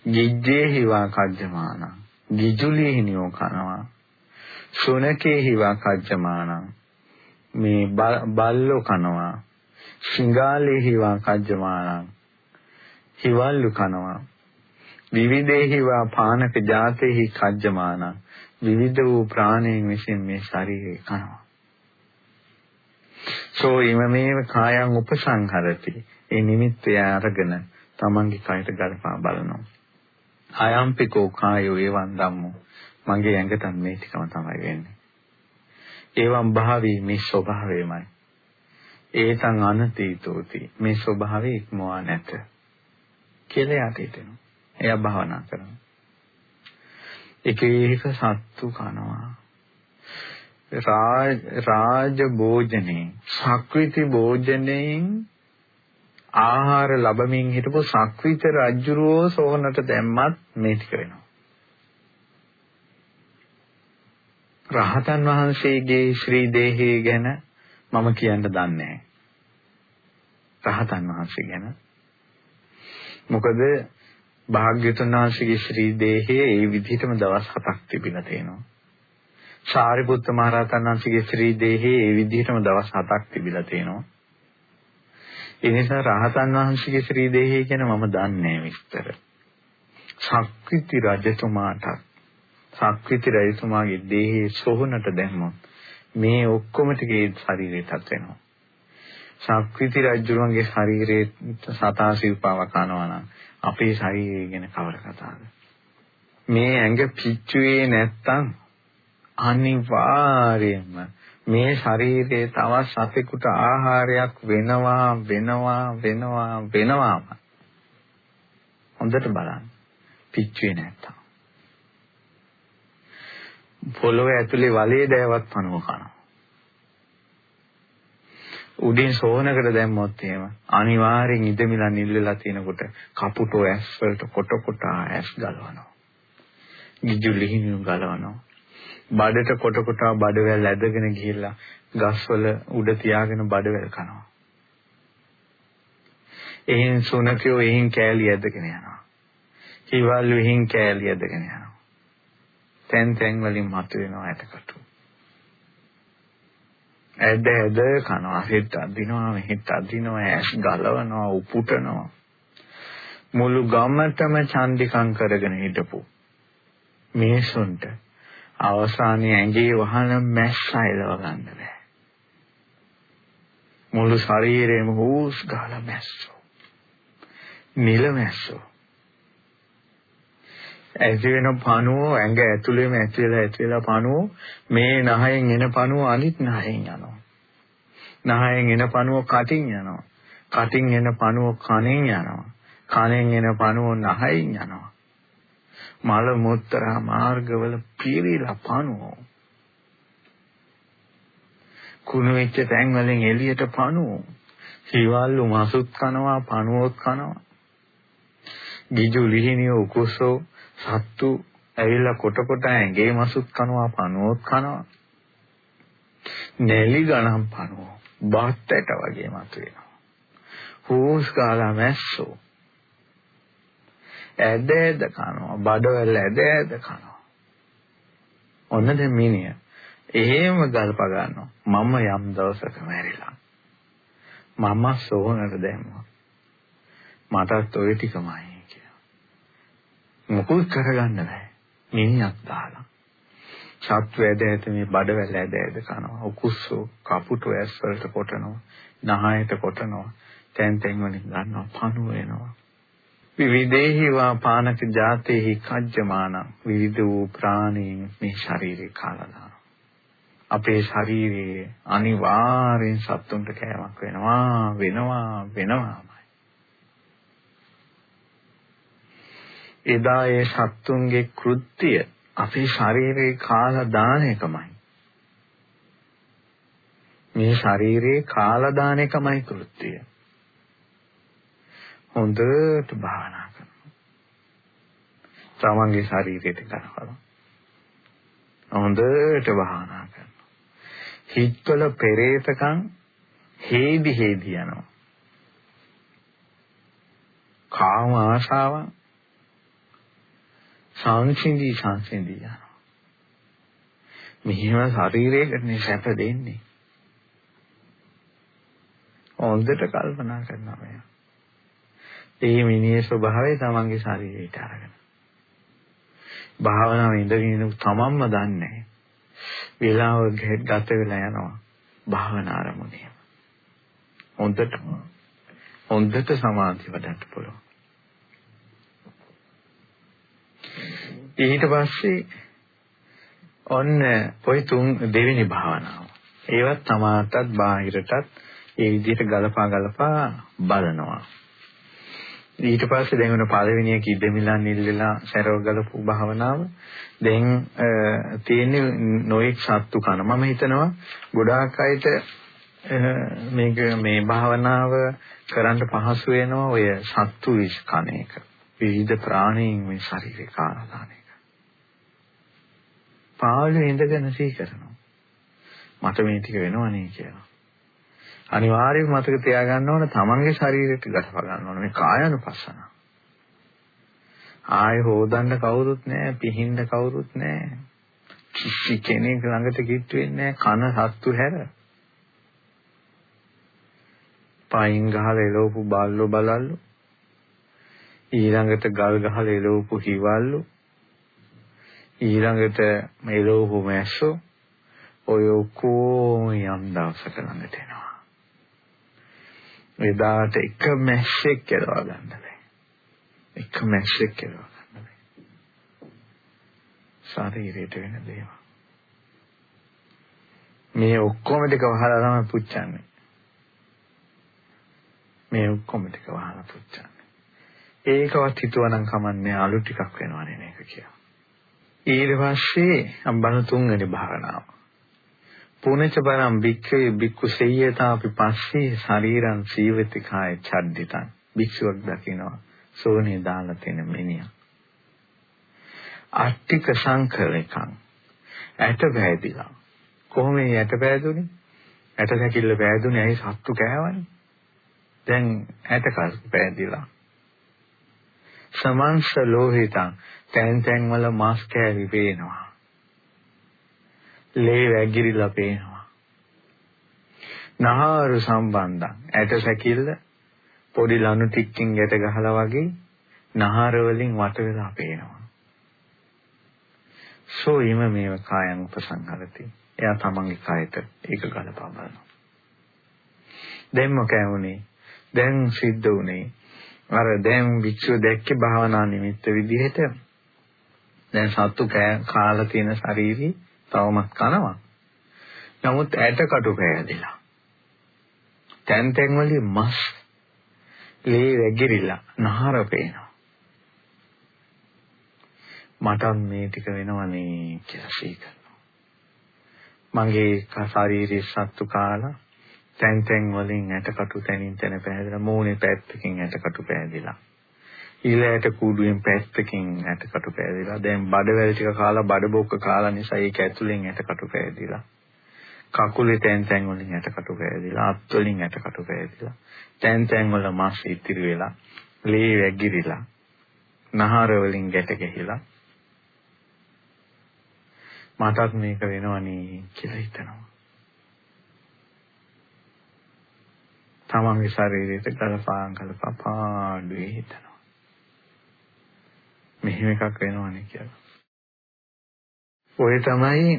ගිජ්ජේ හිවා කජ්ජමානං ගිජුලී හිනියෝ කනවා. සුනකේ හිවා කජ්ජමානං මේ බල්ලෝ කනවා. සිංගාලේ හිවා කජ්ජමානං හිවල්ලු කනවා. විවිධේහි වා පානක ජාතේහි කජ්ජමාන විවිධ වූ ප්‍රාණීන් විසින් මේ ශරීරය කනවා. සෝ ඉමමේව කායං උපසංහරති. ඒ නිමිත්තය අරගෙන තමන්ගේ කයට ගලපා බලනවා. ආයම්පිකෝ කායෝ එවං ධම්මෝ මගේ ඇඟට මේ ටිකම තමයි වෙන්නේ. ඒවම් භාවී මේ ස්වභාවයමයි. ඒතං අනතීතෝති මේ ස්වභාවය ඉක්මවා නැත. කියලා යටිතෙනවා. එයා භාවනා කරනවා. එක එක සත්තු කනවා. රාජ රාජ භෝජනේ සක්විති භෝජනයෙන් ආහාර ලැබමින් හිටපු සක්විත රජුරෝ සෝනට දැම්මත් මේ ටික වෙනවා. රහතන් වහන්සේගේ ශ්‍රී දේහය ගැන මම කියන්න දන්නේ නැහැ. රහතන් වහන්සේ ගැන. මොකද භාග්‍යතුන් වහන්සේගේ ශ්‍රී දේහයේ ඒ විදිහටම දවස් 7ක් තිබිලා තියෙනවා. සාරිපුත්ත මහරහතන් වහන්සේගේ ශ්‍රී දේහයේ ඒ විදිහටම දවස් 7ක් තිබිලා තියෙනවා. ඒ නිසා රහතන් වහන්සේගේ ශ්‍රී දේහය ගැන මම දන්නේ විස්තර. සක්විති රජතුමාට සක්විති රජතුමාගේ දේහයේ සොහනට දැම්මොත් මේ ඔක්කොම ටිකේ ශරීරයටත් වෙනවා. සක්විති රජුගේ ශරීරයේ සතා සිව්පාව කනවා නම් අපේ ශරීරය ගැන කවර කතාවද? මේ ඇඟ පිච්චුවේ නැත්තම් අනිවාර්යයෙන්ම මේ ශරීරයේ තව සතෙකුට ආහාරයක් වෙනවා වෙනවා වෙනවා වෙනවාම හොඳට බලන්න පිච්චුවේ නැත්තම් පොළොවේ ඇතුලේ වලේ දෑවත් පණුව කනවා උඩින් සෝනකට දැම්මොත් එහෙම අනිවාර්යෙන් ඉදමිලා නිල්ලලා තියෙනකොට කපුටෝ ඇස් වලට කොට කොට ඇස් ගලවනවා. ගිජු ලිහිණු ගලවනවා. බඩට කොට කොට බඩවැල් ඇදගෙන ගිහිල්ලා ගස්වල උඩ තියාගෙන බඩවැල් කනවා. එහෙන් සුනකයෝ එහෙන් කෑලි ඇදගෙන යනවා. හිවල් එහෙන් කෑලි ඇදගෙන යනවා. තැන් තැන් වලින් මතුවෙනවා ඇටකටු. ඇද ඇද කනවා. හෙට අදිනවා මෙහෙට අදිනවා ඇස් ගලවනවා උපුටනවා. මුළු ගමතම චන්දිකම් කරගෙන හිටපු මිනිසුන්ට අවසානයේ ඇඟේ වහන මැස්ස එලව ගන්න බෑ. මුළු ශරීරෙම හුස් ගාලා මැස්සෝ. නිල මැස්සෝ. ඇති වෙන පණුව ඇඟ ඇතුළේම ඇති වෙලා ඇති වෙලා පණුව මේ නහයෙන් එන පණුව අනිත් නහයෙන් යනවා. නහයෙන් එන පණුව කටින් යනවා. කටින් එන පණුව කනෙන් යනවා. කනෙන් එන පණුව නහයෙන් යනවා. මල මුත්‍රා මාර්ගවල පිරීලා පණුව. කුණු වෙච්ච තැන් වලින් එළියට පණුව. හිවල්ලු මසුත් කනවා පණුවොත් කනවා. ගිජු ලිහිනිය උකුසෝ සත්තු ඇවිල්ලා කොට කොට ඇඟේ මසුත් කනවා පණුවොත් කනවා. නැලි ගණන් පණුව බාත්තට වගේ මතුවෙනවා. හූස් කාලා මැස්සෝ. ඇද ඇද කනවා බඩවැල් ඇද ඇද කනවා. ඔන්න දැන් මිනිය එහෙම ගල්ප ගන්නවා. මම යම් දවසක මැරිලා. මම සෝනට දැම්මා. මටත් ඔය ටිකමයි කියලා. මොකුත් කරගන්න බෑ. මිනිහක් දාලා. සත්ව ඇද ඇත මේ බඩවැල් ඇද ඇද කනවා. උකුස්සෝ කපුටු ඇස් වලට කොටනවා. නහයට කොටනවා. තැන් තැන් වලින් ගන්නවා. පණු වෙනවා. විවිධේහි වා පානක ජාතේහි කජ්ජමාන විවිධ වූ ප්‍රාණීන් මේ ශරීරේ කාලා අපේ ශරීරයේ අනිවාර්යෙන් සත්තුන්ට කෑමක් වෙනවා වෙනවා වෙනවාමයි. එදා ඒ සත්තුන්ගේ කෘත්‍ය අපේ ශරීරේ කාලා දාන එකමයි. මේ ශරීරේ කාලා දාන එකමයි කෘත්‍යය. හොඳට භාවනා කරනවා. තමන්ගේ ශරීරයට කරකවනවා. හොඳට භාවනා කරනවා. හිත්වල පෙරේතකම් හේදි හේදි යනවා. කාම ආශාව සංසිඳී සංසිඳී යනවා. මෙහිම ශරීරයකට සැප දෙන්නේ. හොඳට කල්පනා කරනවා මෙයා. ඒ මිනිහේ ස්වභාවය තමන්ගේ ශරීරයට අරගෙන. භාවනාව ඉඳගෙන තමන්ම දන්නේ. වේලාව ගත වෙලා යනවා. භාවනා ආරමුණේ. හොඳට හොඳට සමාධිය වඩන්න පුළුවන්. ඊට පස්සේ ඔන්න ඔය තුන් දෙවෙනි භාවනාව. ඒවත් තමාටත් බාහිරටත් ඒ විදිහට ගලපා ගලපා බලනවා. ඊට පස්සේ දැන් වෙන පළවෙනි එක ඉදමිලා නිල්ලලා සැරව ගලපු භාවනාව දැන් තියෙන්නේ නොඑක් සත්තු කන මම හිතනවා ගොඩාක් අයට මේක මේ භාවනාව කරන්න පහසු වෙනවා ඔය සත්තු විශ් කන එක විවිධ ප්‍රාණීන් මේ ශරීරේ කාරණාන එක පාළුවේ ඉඳගෙන සිහි කරනවා මට මේ ටික වෙනවනේ කියලා අනිවාර්යයෙන් මතක තියාගන්න ඕන තමන්ගේ ශරීරයට ගලප ගන්න ඕන මේ කායानुපස්සන. ආය හොදන්න කවුරුත් නැහැ, පිහින්න කවුරුත් නැහැ. කිසි කෙනෙක් ළඟට කිට්ටු වෙන්නේ නැහැ කන සත්තු හැර. පයින් ගහලා එළවපු බල්ලෝ බලල්ලෝ. ඊළඟට ගල් ගහලා එළවපු හිවල්ලෝ. ඊළඟට එළවපු මැස්සෝ ඔය ඔක්කොම යම් දවසක ළඟට එනවා. එදාට එක මැස්සෙක් කෙලවා ගන්න බෑ. එක මැස්සෙක් කෙලවා ගන්න බෑ. ශරීරයට වෙන දේවල්. මේ ඔක්කොම ටික වහලා තමයි පුච්චන්නේ. මේ ඔක්කොම ටික වහලා පුච්චන්නේ. ඒකවත් හිතුවනම් කමන්නේ අලු ටිකක් වෙනවනේ මේක කියලා. ඊට පස්සේ අම්බන තුන්වෙනි භාවනාව. පුනච පරම් භික්ඛවේ භික්ඛු සෙය්‍යතාපි පස්සේ ශරීරං සීවති කාය ඡද්දිතං භික්ෂුවක් දකිනවා. සෝනේ දාලා තියෙන මිනිහා. අට්ටික සංකලකං. ඇට වැදිලා කොහොම මේ ඇට වැදුනේ ඇට සැකිල්ල වැදුනේ ඇයි සත්තු කෑවනේ දැන් ඇට කස් වැදිලා සමංශ ලෝහිතං තැන් තැන් වල මාස් කෑවි පේනවා ලේ වැගිරිලා පේනවා. නහාරු සම්බන්ධං ඇට සැකිල්ල පොඩි ලණු ටිකකින් ගැට ගහලා වගේ නහර වලින් වට වෙලා පේනවා. සෝ ීම මේව කායං උපසංහරති. එයා තමන්ගේ කායයට ඒක ගලපා බලනවා. දැන් මොකෑ වුනේ? දැන් සිද්ධ වුනේ අර දැන් වික්ෂුව දැක්කේ භාවනා නිමිත්ත විදිහට දැන් සත්තු කාලා තියෙන ශාරීරී තවමත් කනවා. නමුත් ඇට කටු පෑදිලා. තැන් තැන් වලින් මස් ලේ වැගිරිලා නහර පේනවා. මට මේ ටික වෙනවනේ කියලා සීකරනවා. මගේ ශාරීරික සත්තු කාලා තැන් තැන් වලින් ඇටකටු තැනින් තැන පෑදලා මූණේ පැත්තකින් ඇටකටු පෑදිලා. ඊළයට කූඩුවෙන් පැත්තකින් ඇටකටු පෑදිලා දැන් බඩවැල් ටික කාලා බඩ බොක්ක කාලා නිසා ඒක ඇතුලෙන් ඇටකටු පෑදිලා කකුලේ තැන් තැන් වලින් ඇටකටු පෑදිලා අත් වලින් ඇටකටු පෑදිලා තැන් තැන් වල මාස් ඉතිරි වෙලා ලේ වැගිරිලා නහර වලින් ගැට ගැහිලා. මටත් මේක වෙනවනේ කියලා හිතනවා. තමන්ගේ ශරීරයට ගලපාන් ගලපා පාඩුවේ හිතනවා. මෙහෙම එකක් වෙනවනේ කියලා. ඔය තමයි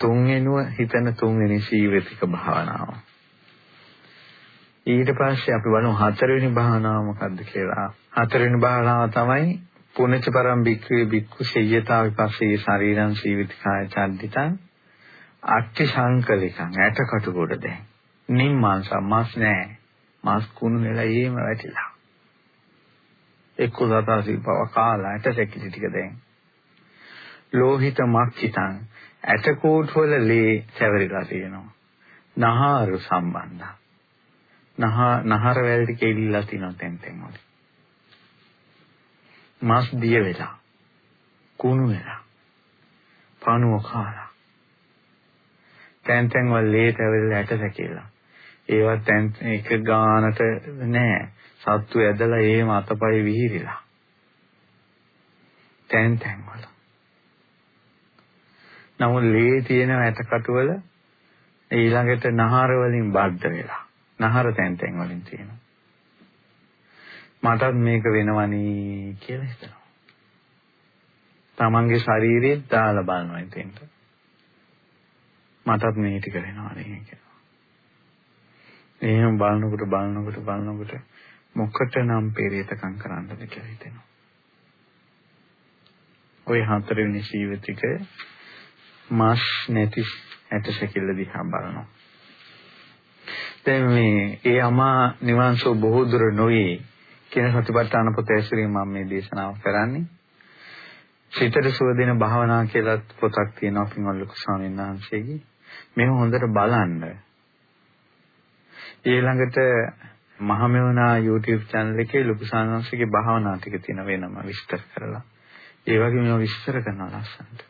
තුන්වෙනුව හිතන තුන්වෙනි ජීවිතික භාවනාව. ඊට පස්සේ අපි බලමු හතරවෙනි භාවනාව මොකක්ද කියලා. හතරවෙනි භාවනාව තමයි පුනච පරම් බික්ඛවේ බික්ඛු සේයතා විපස්සේ ශරීරං ජීවිතකාය චද්දිතං අට්ඨ සංකලිකං ඇටකටු කොට දැන්. නිම්මාංශ මස් නැහැ. මස් කුණු නෙලා එහෙම වැටිලා. එක්ක සතාසි පව කාලා ඇට සැකිලි ටික දැන්. ලෝහිත මක්ඛිතං ඇටකෝට් වල ලේ සැවරිලා තියෙනවා. නහාරු සම්බන්ධ. නහ නහර වැල් ටික එල්ලලා තියෙනවා තැන් තැන් වල. මස් දිය වෙලා. කුණු වෙලා. පණුව කාලා. තැන් තැන් වල ලේ තැවරිලා ඇට සැකිලා. ඒවත් එක ගානට නෑ. සත්තු ඇදලා ඒම අතපය විහිරිලා. තැන් තැන් වල. නමුත් ලේ තියෙන ඇටකටු වල ඊළඟට නහර වලින් බද්ධ වෙලා. නහර තැන් තැන් වලින් තියෙනවා. මටත් මේක වෙනවනි කියලා හිතනවා. තමන්ගේ ශරීරේ දාලා බලනවා ඉතින්ට. මටත් මේ ටික වෙනවනේ කියලා. එහෙම බලනකොට බලනකොට බලනකොට මොකටනම් පෙරේතකම් කරන්නද කියලා හිතෙනවා. ওই හතරවෙනි ජීවිතික මාස් නැති ඇටසැකිල්ල දිහා බලනවා. දැන් මේ ඒ අමා නිවන්සෝ බොහෝ දුර නොවේ කියන සතිපට්ඨාන පොත ඇසුරින් මම මේ දේශනාව කරන්නේ. සිතට සුව දෙන භාවනා කියලා පොතක් තියෙනවා පින්වල්ලු ස්වාමීන් වහන්සේගේ. මේ හොඳට බලන්න. ඊළඟට මහමෙවනා YouTube channel එකේ ලොකු සාංශිකේ භාවනා ටික තියෙන වෙනම විස්තර කරලා. ඒ වගේ මේවා විස්තර කරනවා ලස්සනට.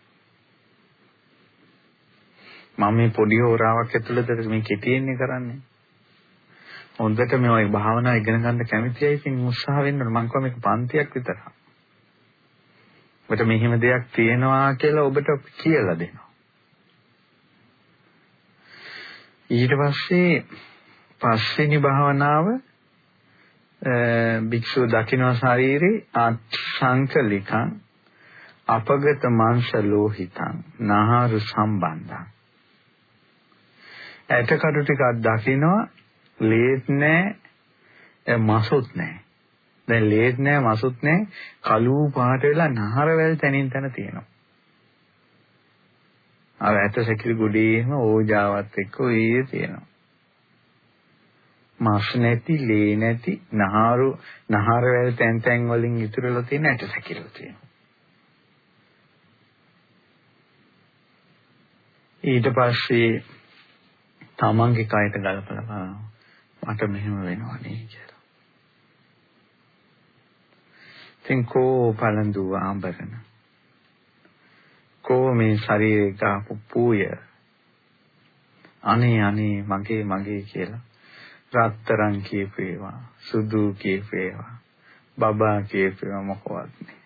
මම මේ පොඩි හොරාවක් ඇතුළත මේ කෙටියෙන්නේ කරන්නේ. හොඳට මේවා භාවනා ඉගෙන ගන්න කැමතියි ඉතින් උත්සාහ වෙන්න ඕන. මම කිව්වා මේක පන්තියක් විතරයි. ඔබට මෙහෙම දෙයක් තියෙනවා කියලා ඔබට කියලා දෙනවා. ඊට පස්සේ පස්වෙනි භාවනාව භික්ෂුව දකින්න ශරීරේ අසංකලිකං අපගත මාංශ ලෝහිතං නහරු සම්බන්ධං. ඇටකටු ටිකක් දකින්නවා ලේත් නැහැ මසුත් නැහැ දැන් ලේත් නැහැ මසුත් නැහැ කළු පාට වෙලා නහර වැල් තනින් තන තියෙනවා. අර ඇට සැකිලි ගොඩේම ඕජාවත් එක්ක ඒ තියෙනවා. මස් නැති, ලේ නැති, නහරු නහර වැල් තැන් තැන් වලින් ඉතුරුලා තියෙන ඇට සැකිලි තියෙනවා. ඊට පස්සේ තමන්ගේ කයට ගලපලා බලනවා. මට මෙහෙම වෙනවා නේ කියලා. ඉතින් කෝ පළඳු ආඹරන. කෝ මේ ශරීරේ ගාපු පූය. අනේ අනේ මගේ මගේ කියලා රත්තරන් කියපු ඒවා, සුදු කියපු ඒවා, බබා කියපු ඒවා මොකවත් නෑ.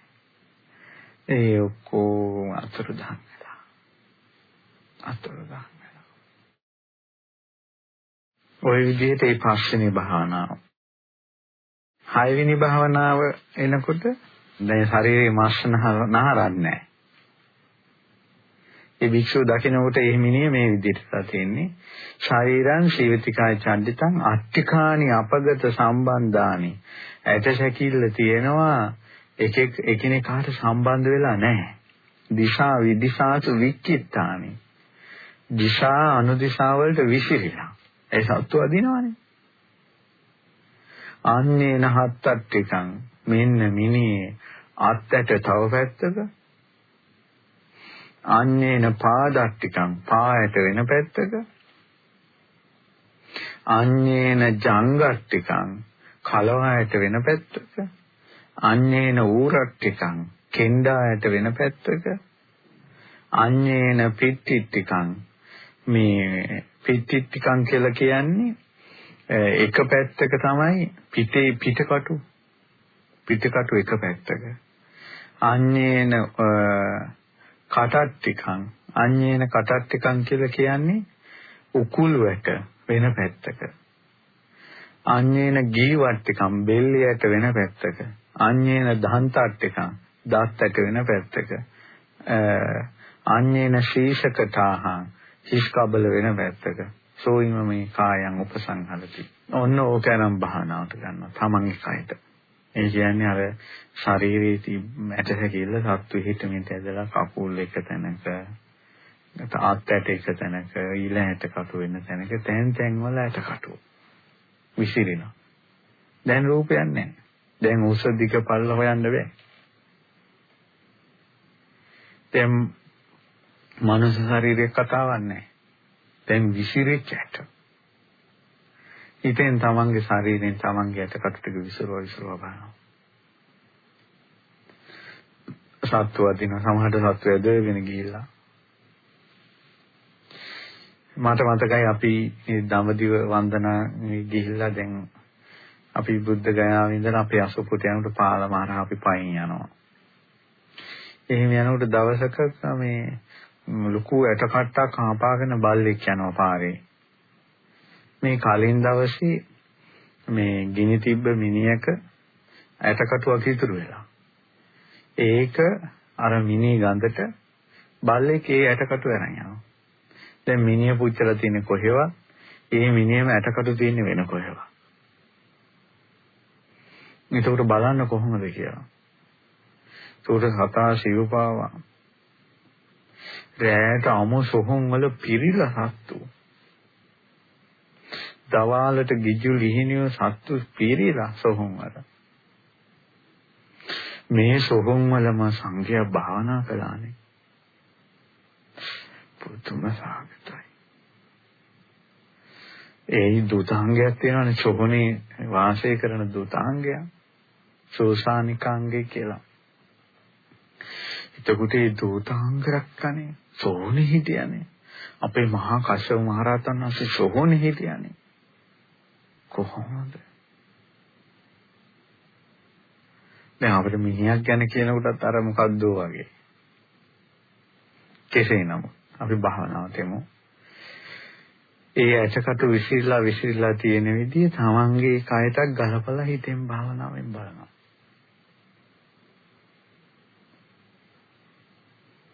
ඒ ඔක්කොම අතුරුදහන් වෙලා. අතුරුදහන් වෙලා. ওই විදිහට ඒ පස්වෙනි භාවනාව. හයවෙනි භාවනාව එනකොට දැන් ශරීරයේ මාස් නහරන්නේ නැහැ. ඒ භික්ෂුව දකිනකොට ඒ මිනිහ මේ විදිහට තියෙන්නේ. ශරීරං ශීවිතිකාය චණ්ඩිතං අට්ඨිකානි අපගත සම්බන්ධානි. ඇට සැකිල්ල තියෙනවා. එක එක එකිනෙකාට සම්බන්ධ වෙලා නැහැ. දිශා විදිශාසු වික්කිත්තානි දිශා අනුදිශා වලට විසිරිලා. ඒ සත්තු අදිනවනේ. අන්නේන හත්තට්ටිකං මෙන්න මිනිහේ අත්තට තව පැත්තක අන්නේන පාදට්ටිකං පායට වෙන පැත්තක. අන්නේන ජංගට්ටිකං කලවයට වෙන පැත්තක. අන්නේන ඌරට්ටිකං කෙන්ඩායට වෙන පැත්තක. අන්නේන පිට්ටිට්ටිකං මේ පිට්ටිට්ටිකං කියලා කියන්නේ එක පැත්තක තමයි පිටේ පිටකටු. පිටකටු එක පැත්තක. අන්නේන කටට්ටිකං අඤ්ඤේන කටට්ටිකං කියලා කියන්නේ උකුල් වැට වෙන පැත්තක. අඤ්ඤේන ගීවට්ටිකම් බෙල්ලියට වෙන පැත්තක. අඤ්ඤේන දහන්තට්ටිකම් දත්තට වෙන පැත්තක. අඤ්ඤේන ශීෂකතාහං හිස්කබල වෙන පැත්තක. සෝයිම මේ කායන් උපසංහලති. ඔන්න ඕකනම් භාවනාවට ගන්නවා. තමන්ගේ කයට. ඒ කියන්නේ අර ශරීරයේ ඇට හැකිල්ල සත්තු හිතමින් ඇදලා කකුල් එක තැනක තාත් ඇට එක තැනක ඊළ ඇට කටු වෙන තැනක තැන් තැන් වල ඇට කටු විසිරිනවා. දැන් රූපයක් නැහැ. දැන් උස දිග පල්ල හොයන්න බෑ. දැන් මනුස්ස ශරීරයක කතාවක් නැහැ. දැන් විසිරෙච්ච ඇට. හිතෙන් තමන්ගේ ශරීරයෙන් තමන්ගේ ඇටකට ටික විසිරව විසිරව බලනවා. සත්ව අදින සමහරට සත්වය ඇදගෙන ගිහිල්ලා මට මතකයි අපි මේ දඹදිව වන්දනා ගිහිල්ලා දැන් අපි බුද්ධ ගයාවේ ඉඳලා අපේ අසුපුට යනකොට පාලමාරා අපි පයින් යනවා. එහෙම යනකොට දවසක මේ ලොකු ඇට කට්ටක් හාපාගෙන බල්ලෙක් යනවා පාරේ. මේ කලින් දවසේ මේ ගිනි තිබ්බ මිනිහක ඇටකටුවක් ඉතුරු වෙලා. ඒක අර මිනි ගඳට බල්ලෙක් ඒ ඇටකටුව අරන් යනවා. දැන් මිනිහ පුච්චලා තියෙන කොහෙවත් ඒ මිනිහම ඇටකටු තියෙන්නේ වෙන කොහෙවත්. ඒකට බලන්න කොහොමද කියලා. ඒකට සතා සිව්පාවා රැයට අමු සොහොන් වල පිරිලා සත්තු. දවාලට ගිජු ලිහිනිය සත්තු පිරිලා සොහොන් වල. මේ සොහොන් වලම සංඝයා භාවනා කළානේ. පුතුම සාගතයි. ඒ දුතාංගයක් තියෙනවානේ සොහොනේ වාසය කරන දුතාංගය. සෝසානිකාංගය කියලා. එතකොට ඒ දූතාංග රක්කනේ සෝනේ හිටියනේ. අපේ මහා කශ්‍යප මහ රහතන් වහන්සේ සෝනේ හිටියනේ. කොහොමද? දැන් අපිට මිනිහක් ගැන කියනකොටත් අර මොකද්ද වගේ. කෙසේ නමුත් අපි භාවනාවට යමු. ඒ ඇටකට විසිරලා විසිරලා තියෙන විදිහ තමන්ගේ කයටත් ගලපලා හිතෙන් භාවනාවෙන් බලනවා.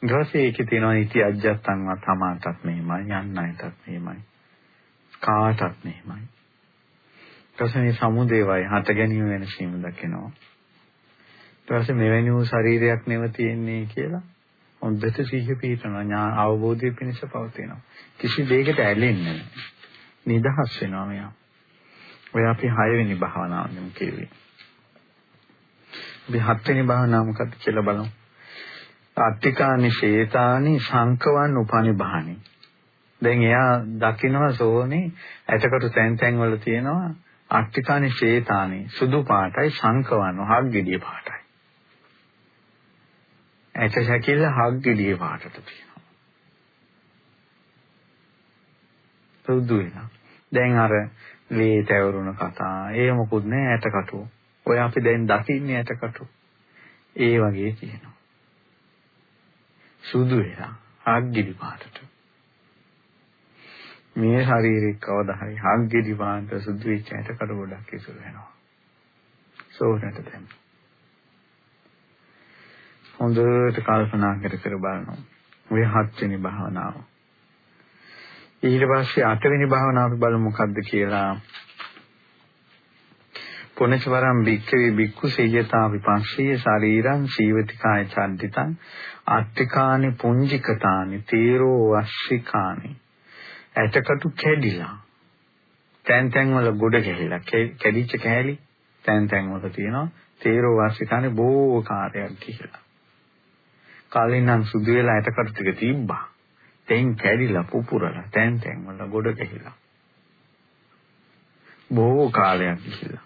ඊටසේ ඒකේ තියෙනවා ඉති අජ්ජත්තන්ව තමාටත් මෙහෙමයි යන්න අයටත් මෙහෙමයි කාටත් මෙහෙමයි ඊටසේ සමුදේවයි. හට ගැනීම වෙන සීම දකිනවා. ඊටසේ මෙවැනි වූ ශරීරයක් නෙව තියෙන්නේ කියලා හොඳට සිහිය පිටනවා ඥාන අවබෝධය පිණිස පවතිනවා. කිසි දෙයකට ඇලෙන්නේ නිදහස් වෙනවා මෙයා. ඔය අපි 6 වෙනි භාවනාවෙන් කියුවේ. අපි 7 වෙනි භාවනාව මොකක්ද කියලා බලමු. අට්ටිකානි ශේතානි සංකවන් උපනිභානි. දැන් එයා දකිනවා සෝනේ ඇටකට තැන් තැන් වල තියෙනවා. අට්ටිකානි ශේතානි සුදු පාටයි සංකවන් හග්ගෙඩිය පාටයි. ඇට සැකිල්ල හග්ගෙඩිය පාටට තියෙනවා. සුදු වෙනවා. දැන් අර මේ තැවරුණ කතා ඒ මොකුත් නෑ ඇටකටු. ඔය අපි දැන් දකින්නේ ඇටකටු. ඒ වගේ තියෙනවා. සුදු වෙලා හග්ගිඩි පාටට. මේ ශරීරේ කවදා හරි හග්ගිඩි පාට සුදු වෙච්ච ඇටකට ගොඩක් ඉසුරු වෙනවා. සෝනට දැන්. හොඳට කල්පනා කර කර බලනවා. ඔය හත්වෙනි භාවනාව. ඊට පස්සේ අටවෙනි භාවනාව අපි බලමු මොකද්ද කියලා. පුනචවරම් භික්ඛවේ භික්ඛු සේයතා විපස්සී ශරීරං සීවතිකාය චන්දිතං අට්ඨකානි පුංජිකතානි තීරෝ වස්සිකානි ඇටකටු කැඩිලා තැන් තැන් වල ගොඩ ගැහිලා කැඩිච්ච කෑලි තැන් තැන් වල තියෙනවා තීරෝ වස්සිකානි බොහෝ කාර්යයක් කියලා කාලෙන් නම් සුදු වෙලා ඇටකටු ටික තිබ්බා තෙන් කැඩිලා පුපුරලා තැන් තැන් වල ගොඩ ගැහිලා බොහෝ කාලයක් ගිහිලා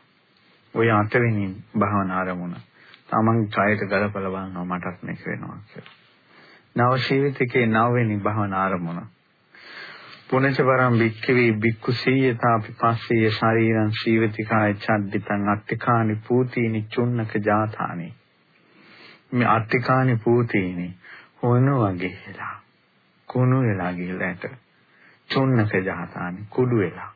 ওই අටවෙනි භාවනා ආරමුණ. තමන් කායයට ගලපලා බලනවා මටත් මේක වෙනවා කියලා. නව ශීවිතකේ නවවෙනි භාවනා ආරමුණ. පුනච වරම් වික්කවේ බික්කු සීයතාපි පස්සේ ශරීරං ශීවිතිකාය චද්දිතං අට්ඨකානි පූතීනි චුන්නක ජාතානි. මේ අට්ඨකානි පූතීනි හොන වගේ හෙලා කුණු වෙලා ගිහලා ඇට. චොන්නක ජාතානි කුඩු වෙලා.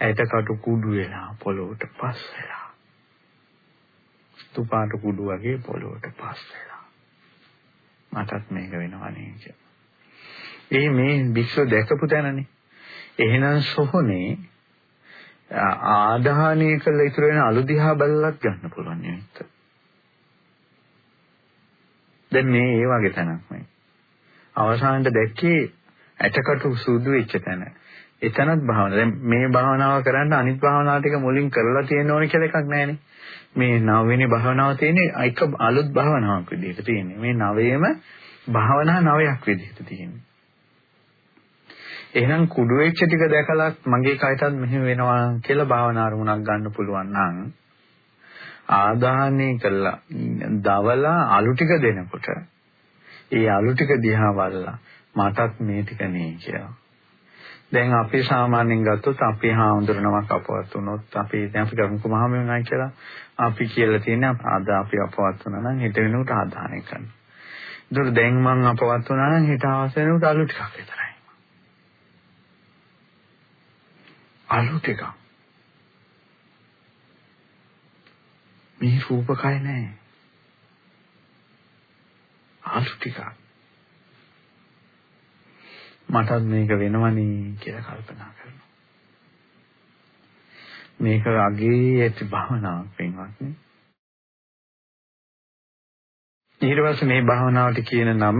ඇට කටු කුඩු වෙලා පොළොවට පස් වෙලා. ස්තුපාට කුඩු වගේ පොළොවට පස් වෙලා. මටත් මේක වෙනවා නේද ඒ මේ විශ්ව දැකපු තැනනේ එහෙනම් සොහොනේ ආදාහනය කළ ඉතුරු වෙන අලු දිහා බලලත් ගන්න පුළුවන් නිමිත්ත. දැන් මේ ඒ වගේ තැනක් මේ. අවසානට දැක්කේ ඇටකටු සුදු වෙච්ච තැන. එතනත් භාවනාව. දැන් මේ භාවනාව කරන්න අනිත් භාවනාව ටික මුලින් කරලා තියෙන්න ඕනේ කියලා එකක් නැහැනේ. මේ නවවෙනි භාවනාව තියෙන්නේ එක අලුත් භාවනාවක් විදිහට තියෙන්නේ. මේ නවයේම භාවනා නවයක් විදිහට තියෙන්නේ. එහෙනම් කුඩු වෙච්ච ටික දැකලා මගේ කයටත් මෙහෙම වෙනවා කියලා භාවනා අරමුණක් ගන්න පුළුවන් නම් ආදාහනය කළා දවලා අලු ටික දෙනකොට ඒ අලු ටික දිහා බලලා මටත් මේ ටික නේ කියලා. දැන් අපි සාමාන්‍යයෙන් ගත්තොත් අපි හාමුදුරනමක් අපවත් වුණොත් අපි දැන් අපි ගමුකෝ මහමෙන්යි කියලා අපි කියලා තියෙන අද අපි අපවත් වුණා නම් හිත වෙනුවට ආදාහනය කරනවා. ඒතර දැන් මං අපවත් වුණා නම් හිත අවශ්‍ය වෙනුවට අලු ටිකක් විතරයි. අලු ටිකක්. මේ රූපකය නෑ. අලු ටිකක්. මටත් මේක වෙනවනේ කියලා කල්පනා කරනවා. මේක අගේ ඇති භාවනාවක් වෙනවත් ඊට පස්සේ මේ භාවනාවට කියන නම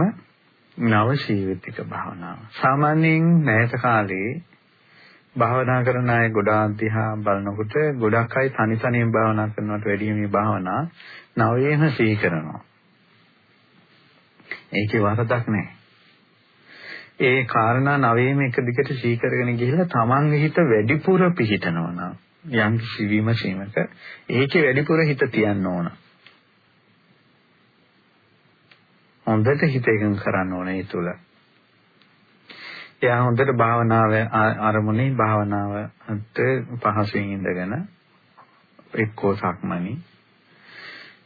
නව ශීවිතික භාවනාව. සාමාන්‍යයෙන් නැයත කාලේ භාවනා කරන අය ගොඩාක් දිහා බලනකොට ගොඩක් අය තනි තනියෙන් භාවනා කරනවට වැඩිය මේ භාවනා නවයේම සිහි කරනවා. ඒකේ වරදක් නැහැ. ඒ කාරණා නවයේම එක දිගට සිහි කරගෙන ගිහිල්ලා තමන්ගේ හිත වැඩිපුර පිහිටනවා නම් යම් කිසි විමසීමක ඒකේ වැඩිපුර හිත තියන්න ඕන. හොඳට හිත එකඟ කරන්න ඕනේ ඒ තුල. එයා හොඳට භාවනාව ආරමුණේ භාවනාවට පහසුවෙන් ඉඳගෙන එක්කෝ සක්මණි.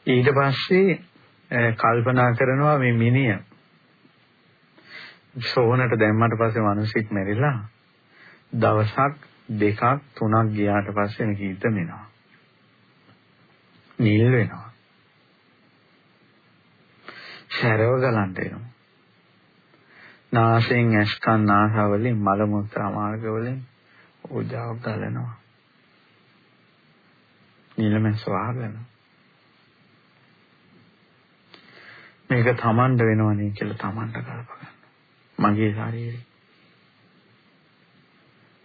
ඊට පස්සේ කල්පනා කරනවා මේ මිනිය සෝනට දැම්මට පස්සේ මිනිස්සෙක් මැරිලා දවසක් දෙකක් තුනක් ගියාට පස්සේ මේක ඉදමෙනවා නිල් වෙනවා. ශරව ගලන්ට එනවා. නාසයෙන් ඇස්කන් නාසවලින් මල මුත්‍රා මාර්ග වලින් ඕජාව ගලනවා. නිලමස් වහගෙන. මේක තමන්ට වෙනවනේ කියලා තමන්ට කල්ප ගන්න. මගේ ශරීරය.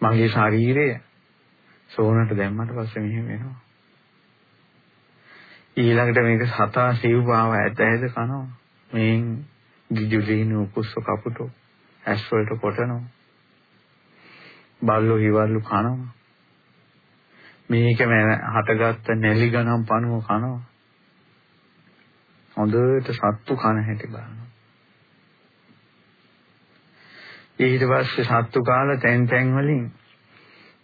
මගේ ශරීරය සෝනට දැම්මට පස්සේ මෙහෙම වෙනවා. ඊළඟට මේක සතා සිව්පාව ඇත ඇද කනවා. මේන් ගිජුලිනු කුස්ස කපුටෝ ඇස් වලට කොටනවා. බල්ලෝ හිවල්ලු කනවා. මේකම හටගත්ත නැලි ගණන් පණුව කනවා. හොඳට සත්තු කන හැටි බලනවා. ඊට පස්සේ සත්තු කාලා තැන් තැන් වලින්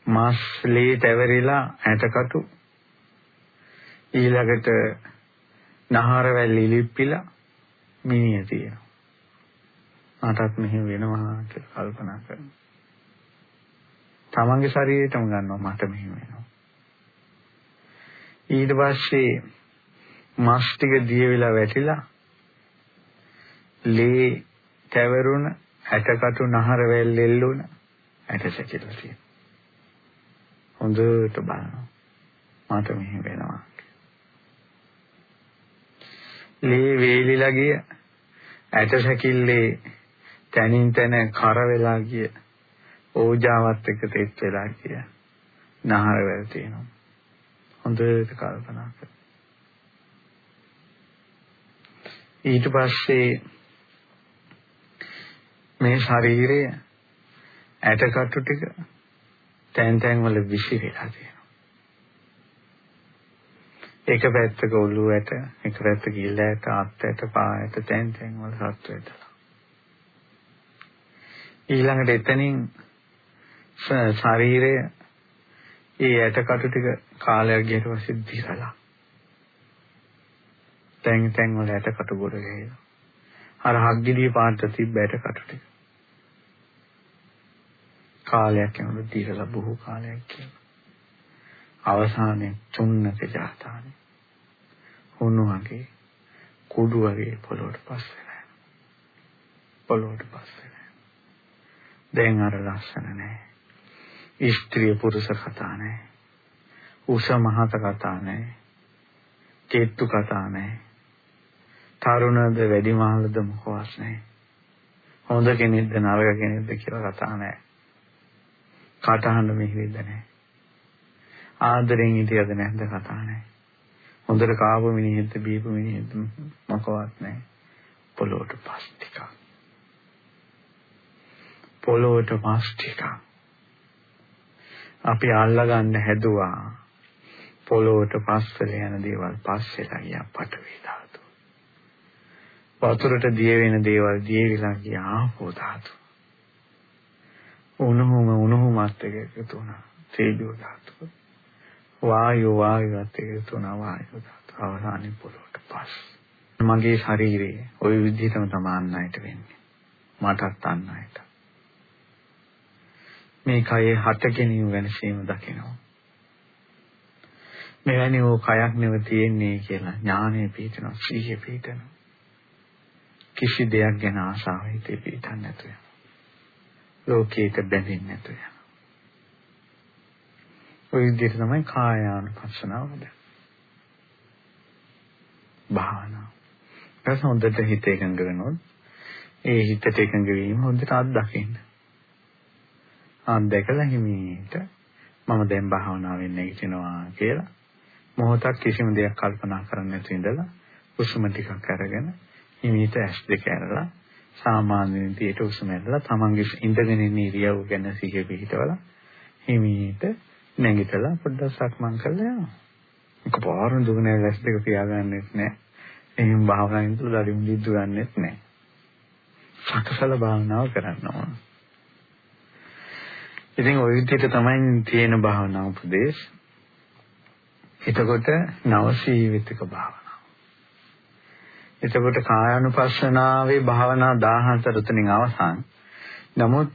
මාස් ලේ තැවරිලා ඇටකටු ඊළඟට නහර වැල් ඉලිප්පිලා මිනිය තියෙනවා. මටත් මෙහෙම වෙනවා කියලා කල්පනා කරනවා. තමන්ගේ ශරීරයටම ගන්නවා මට මෙහෙම වෙනවා. ඊට පස්සේ මස් ටික දිය වෙලා වැටිලා ලේ තැවරුණ ඇටකටු නහර වැල් එල්ලුණ ඇට සැකිලා තියෙනවා. හොඳට බලනවා. මට මෙහෙම වෙනවා. ලේ වේලිලා ගිය ඇට සැකිල්ලේ තනින් තන කර වෙලා ගිය ඕජාවත් එක්ක තෙත් වෙලා ගිය නහර වැල් තියෙනවා. හොඳට කල්පනා කරන්න. ඊට පස්සේ මේ ශරීරය ඇටකටු ටික තැන් තැන් වල විසිරලා තියෙනවා. එක පැත්තක ඔළුව ඇට, එක පැත්තක ඉල ඇට, අත් ඇට, පා ඇට තැන් තැන් වල සත්ව ඇටලා. ඊළඟට එතනින් ශරීරය ඒ ඇටකටු ටික කාලයක් ගියට පස්සේ දිරලා. තැන් තැන් වල ඇටකටු ගොඩ ගහලා. අර හග්ගිඩිය පාට තිබ්බට කටු ටික. කාලයක් යනකොට දීලා බොහෝ කාලයක් කියලා. අවසානයේ චුන්නක ජාතානේ. හුණු වගේ කුඩු වගේ පොළොවට පස්සේ නැහැ. පොළොවට පස්සේ නැහැ. දැන් අර ලස්සන නැහැ. ස්ත්‍රී පුරුෂ කතා නැහැ. උස මහත කතා නැහැ. කේත්තු කතා නැහැ. තරුණද වැඩිමහලද මොකවත් නැහැ. හොඳ කෙනෙක්ද නරක කෙනෙක්ද කියලා කතා නැහැ. කටහඬ මෙහෙවිද නැහැ. ආදරෙන් හිටියද නැද්ද කතා නැහැ. හොඳට කාපු මිනිහෙක්ද බීපු මිනිහෙක්ද මොකවත් නැහැ. පොළොවට පස් ටිකක්. පොළොවට පස් ටිකක්. අපි අල්ලගන්න හැදුවා පොළොවට පස්වල යන දේවල් පස්සෙලා ගියා පටවි ධාතු. වතුරට දිය වෙන දේවල් දිය වෙලා ගියා ආපෝ ධාතු. උණුහුම උණුහුමත් එක්ක එකතු වුණා. තේජෝ ධාතුව. වායෝ වායුවත් එක්ක එකතු වුණා වායෝ ධාතුව. අවසානයේ පොළොවට පස්. මගේ ශරීරයේ ওই විදිහටම තමයි අන්නයිට වෙන්නේ. මටත් අන්නයිට. මේ කයේ හට ගැනීම වෙනසීම දකිනවා. මෙවැනි වූ කයක් නෙව තියෙන්නේ කියලා ඥානය පිටනවා, සීහිය පිටනවා. කිසි දෙයක් ගැන ආසාව හිතේ පිටන්නේ නැතුව. ලෝකයට බැඳෙන්නේ නැතුව යනවා. ওই විදිහට තමයි කායානුපස්සනාව හදන්නේ. භාවනාව. ඊට හොඳට හිත එකඟ වෙනොත් ඒ හිතට එකඟ වීම හොඳට අත්දකින්න. අත්දැකලා හිමීට මම දැන් භාවනාවෙන් නැගිටිනවා කියලා මොහොතක් කිසිම දෙයක් කල්පනා කරන්නේ නැතුව ඉඳලා උස්ම ටිකක් අරගෙන හිමීට ඇස් දෙක ඇරලා සාමාන්‍ය විදියට උස්ම ඇරලා තමන්ගේ ඉඳගෙන ඉන්න ඉරියව් ගැන සිහිය පිහිටවලා හිමීට නැගිටලා පොඩ්ඩක් සක්මන් කරලා යනවා. එකපාරම දුගනේ ඇස් දෙක පියාගන්නෙත් නැහැ. එහෙම භාවනාවෙන් තුල දරි මුදිද්දු ගන්නෙත් නැහැ. සකසල භාවනාව කරන්න ඕන. ඉතින් ওই විදිහට තමයි තියෙන භාවනා උපදේශ. එතකොට නවසීවිතික භාවනාව. එතකොට කායානුපස්සනාවේ භාවනා 14 උතනින් අවසන්. නමුත්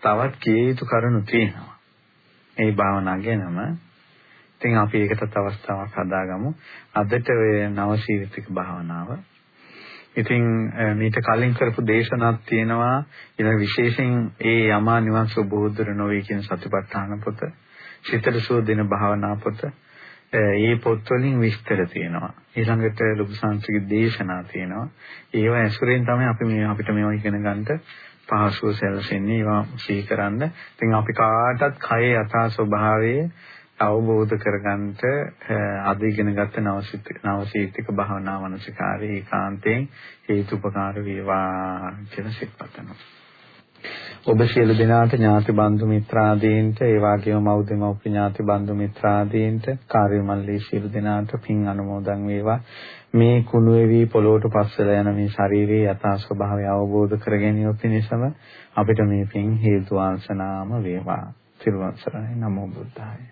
තවත් කිය යුතු කරුණු තියෙනවා. මේ භාවනා ගැනම ඉතින් අපි ඒකටත් අවස්ථාවක් හදාගමු. අදට ඔය නවසීවිතික භාවනාව. ඉතින් මීට කලින් කරපු දේශනාවක් තියෙනවා ඊළ විශේෂයෙන් ඒ යමා නිවන් සුබෝධර නොවේ කියන සතිපට්ඨාන පොත, සිතට සුව දෙන භාවනා පොත, ඒ පොත්වලින් විස්තර තියෙනවා. ඊළඟට ලොකු සංස්කෘතික දේශනා තියෙනවා. ඒව ඇසුරෙන් තමයි අපි මේ අපිට මේවා ඉගෙන ගන්නට පහසුව සැලසෙන්නේ. ඒවා සීකරන්න. ඉතින් අපි කාටත් කයේ යථා ස්වභාවය අවබෝධ කරගන්නට අද ඉගෙනගත්ත නවසීතික භාවනා මනසිකාරී ඒකාන්තයෙන් හේතුපකාර වේවා කියලා සිතපතනවා. ඔබ සියලු දෙනාට ඥාති බන්දු මිත්‍රාදීන්ට ඒ වගේම මෞදෙමෝපි ඥාති බන්දු මිත්‍රාදීන්ට කාර්ය මල්ලී සියලු දෙනාට පින් අනුමෝදන් වේවා මේ කුණු වෙවි පොළොවට පස්සලා යන මේ ශාරීරික යථා ස්වභාවය අවබෝධ කර ගැනීම පිණිසම අපිට මේ පින් හේතු ආංශනාම වේවා. සිරුවන් සරණයි නමෝ බුද්ධාය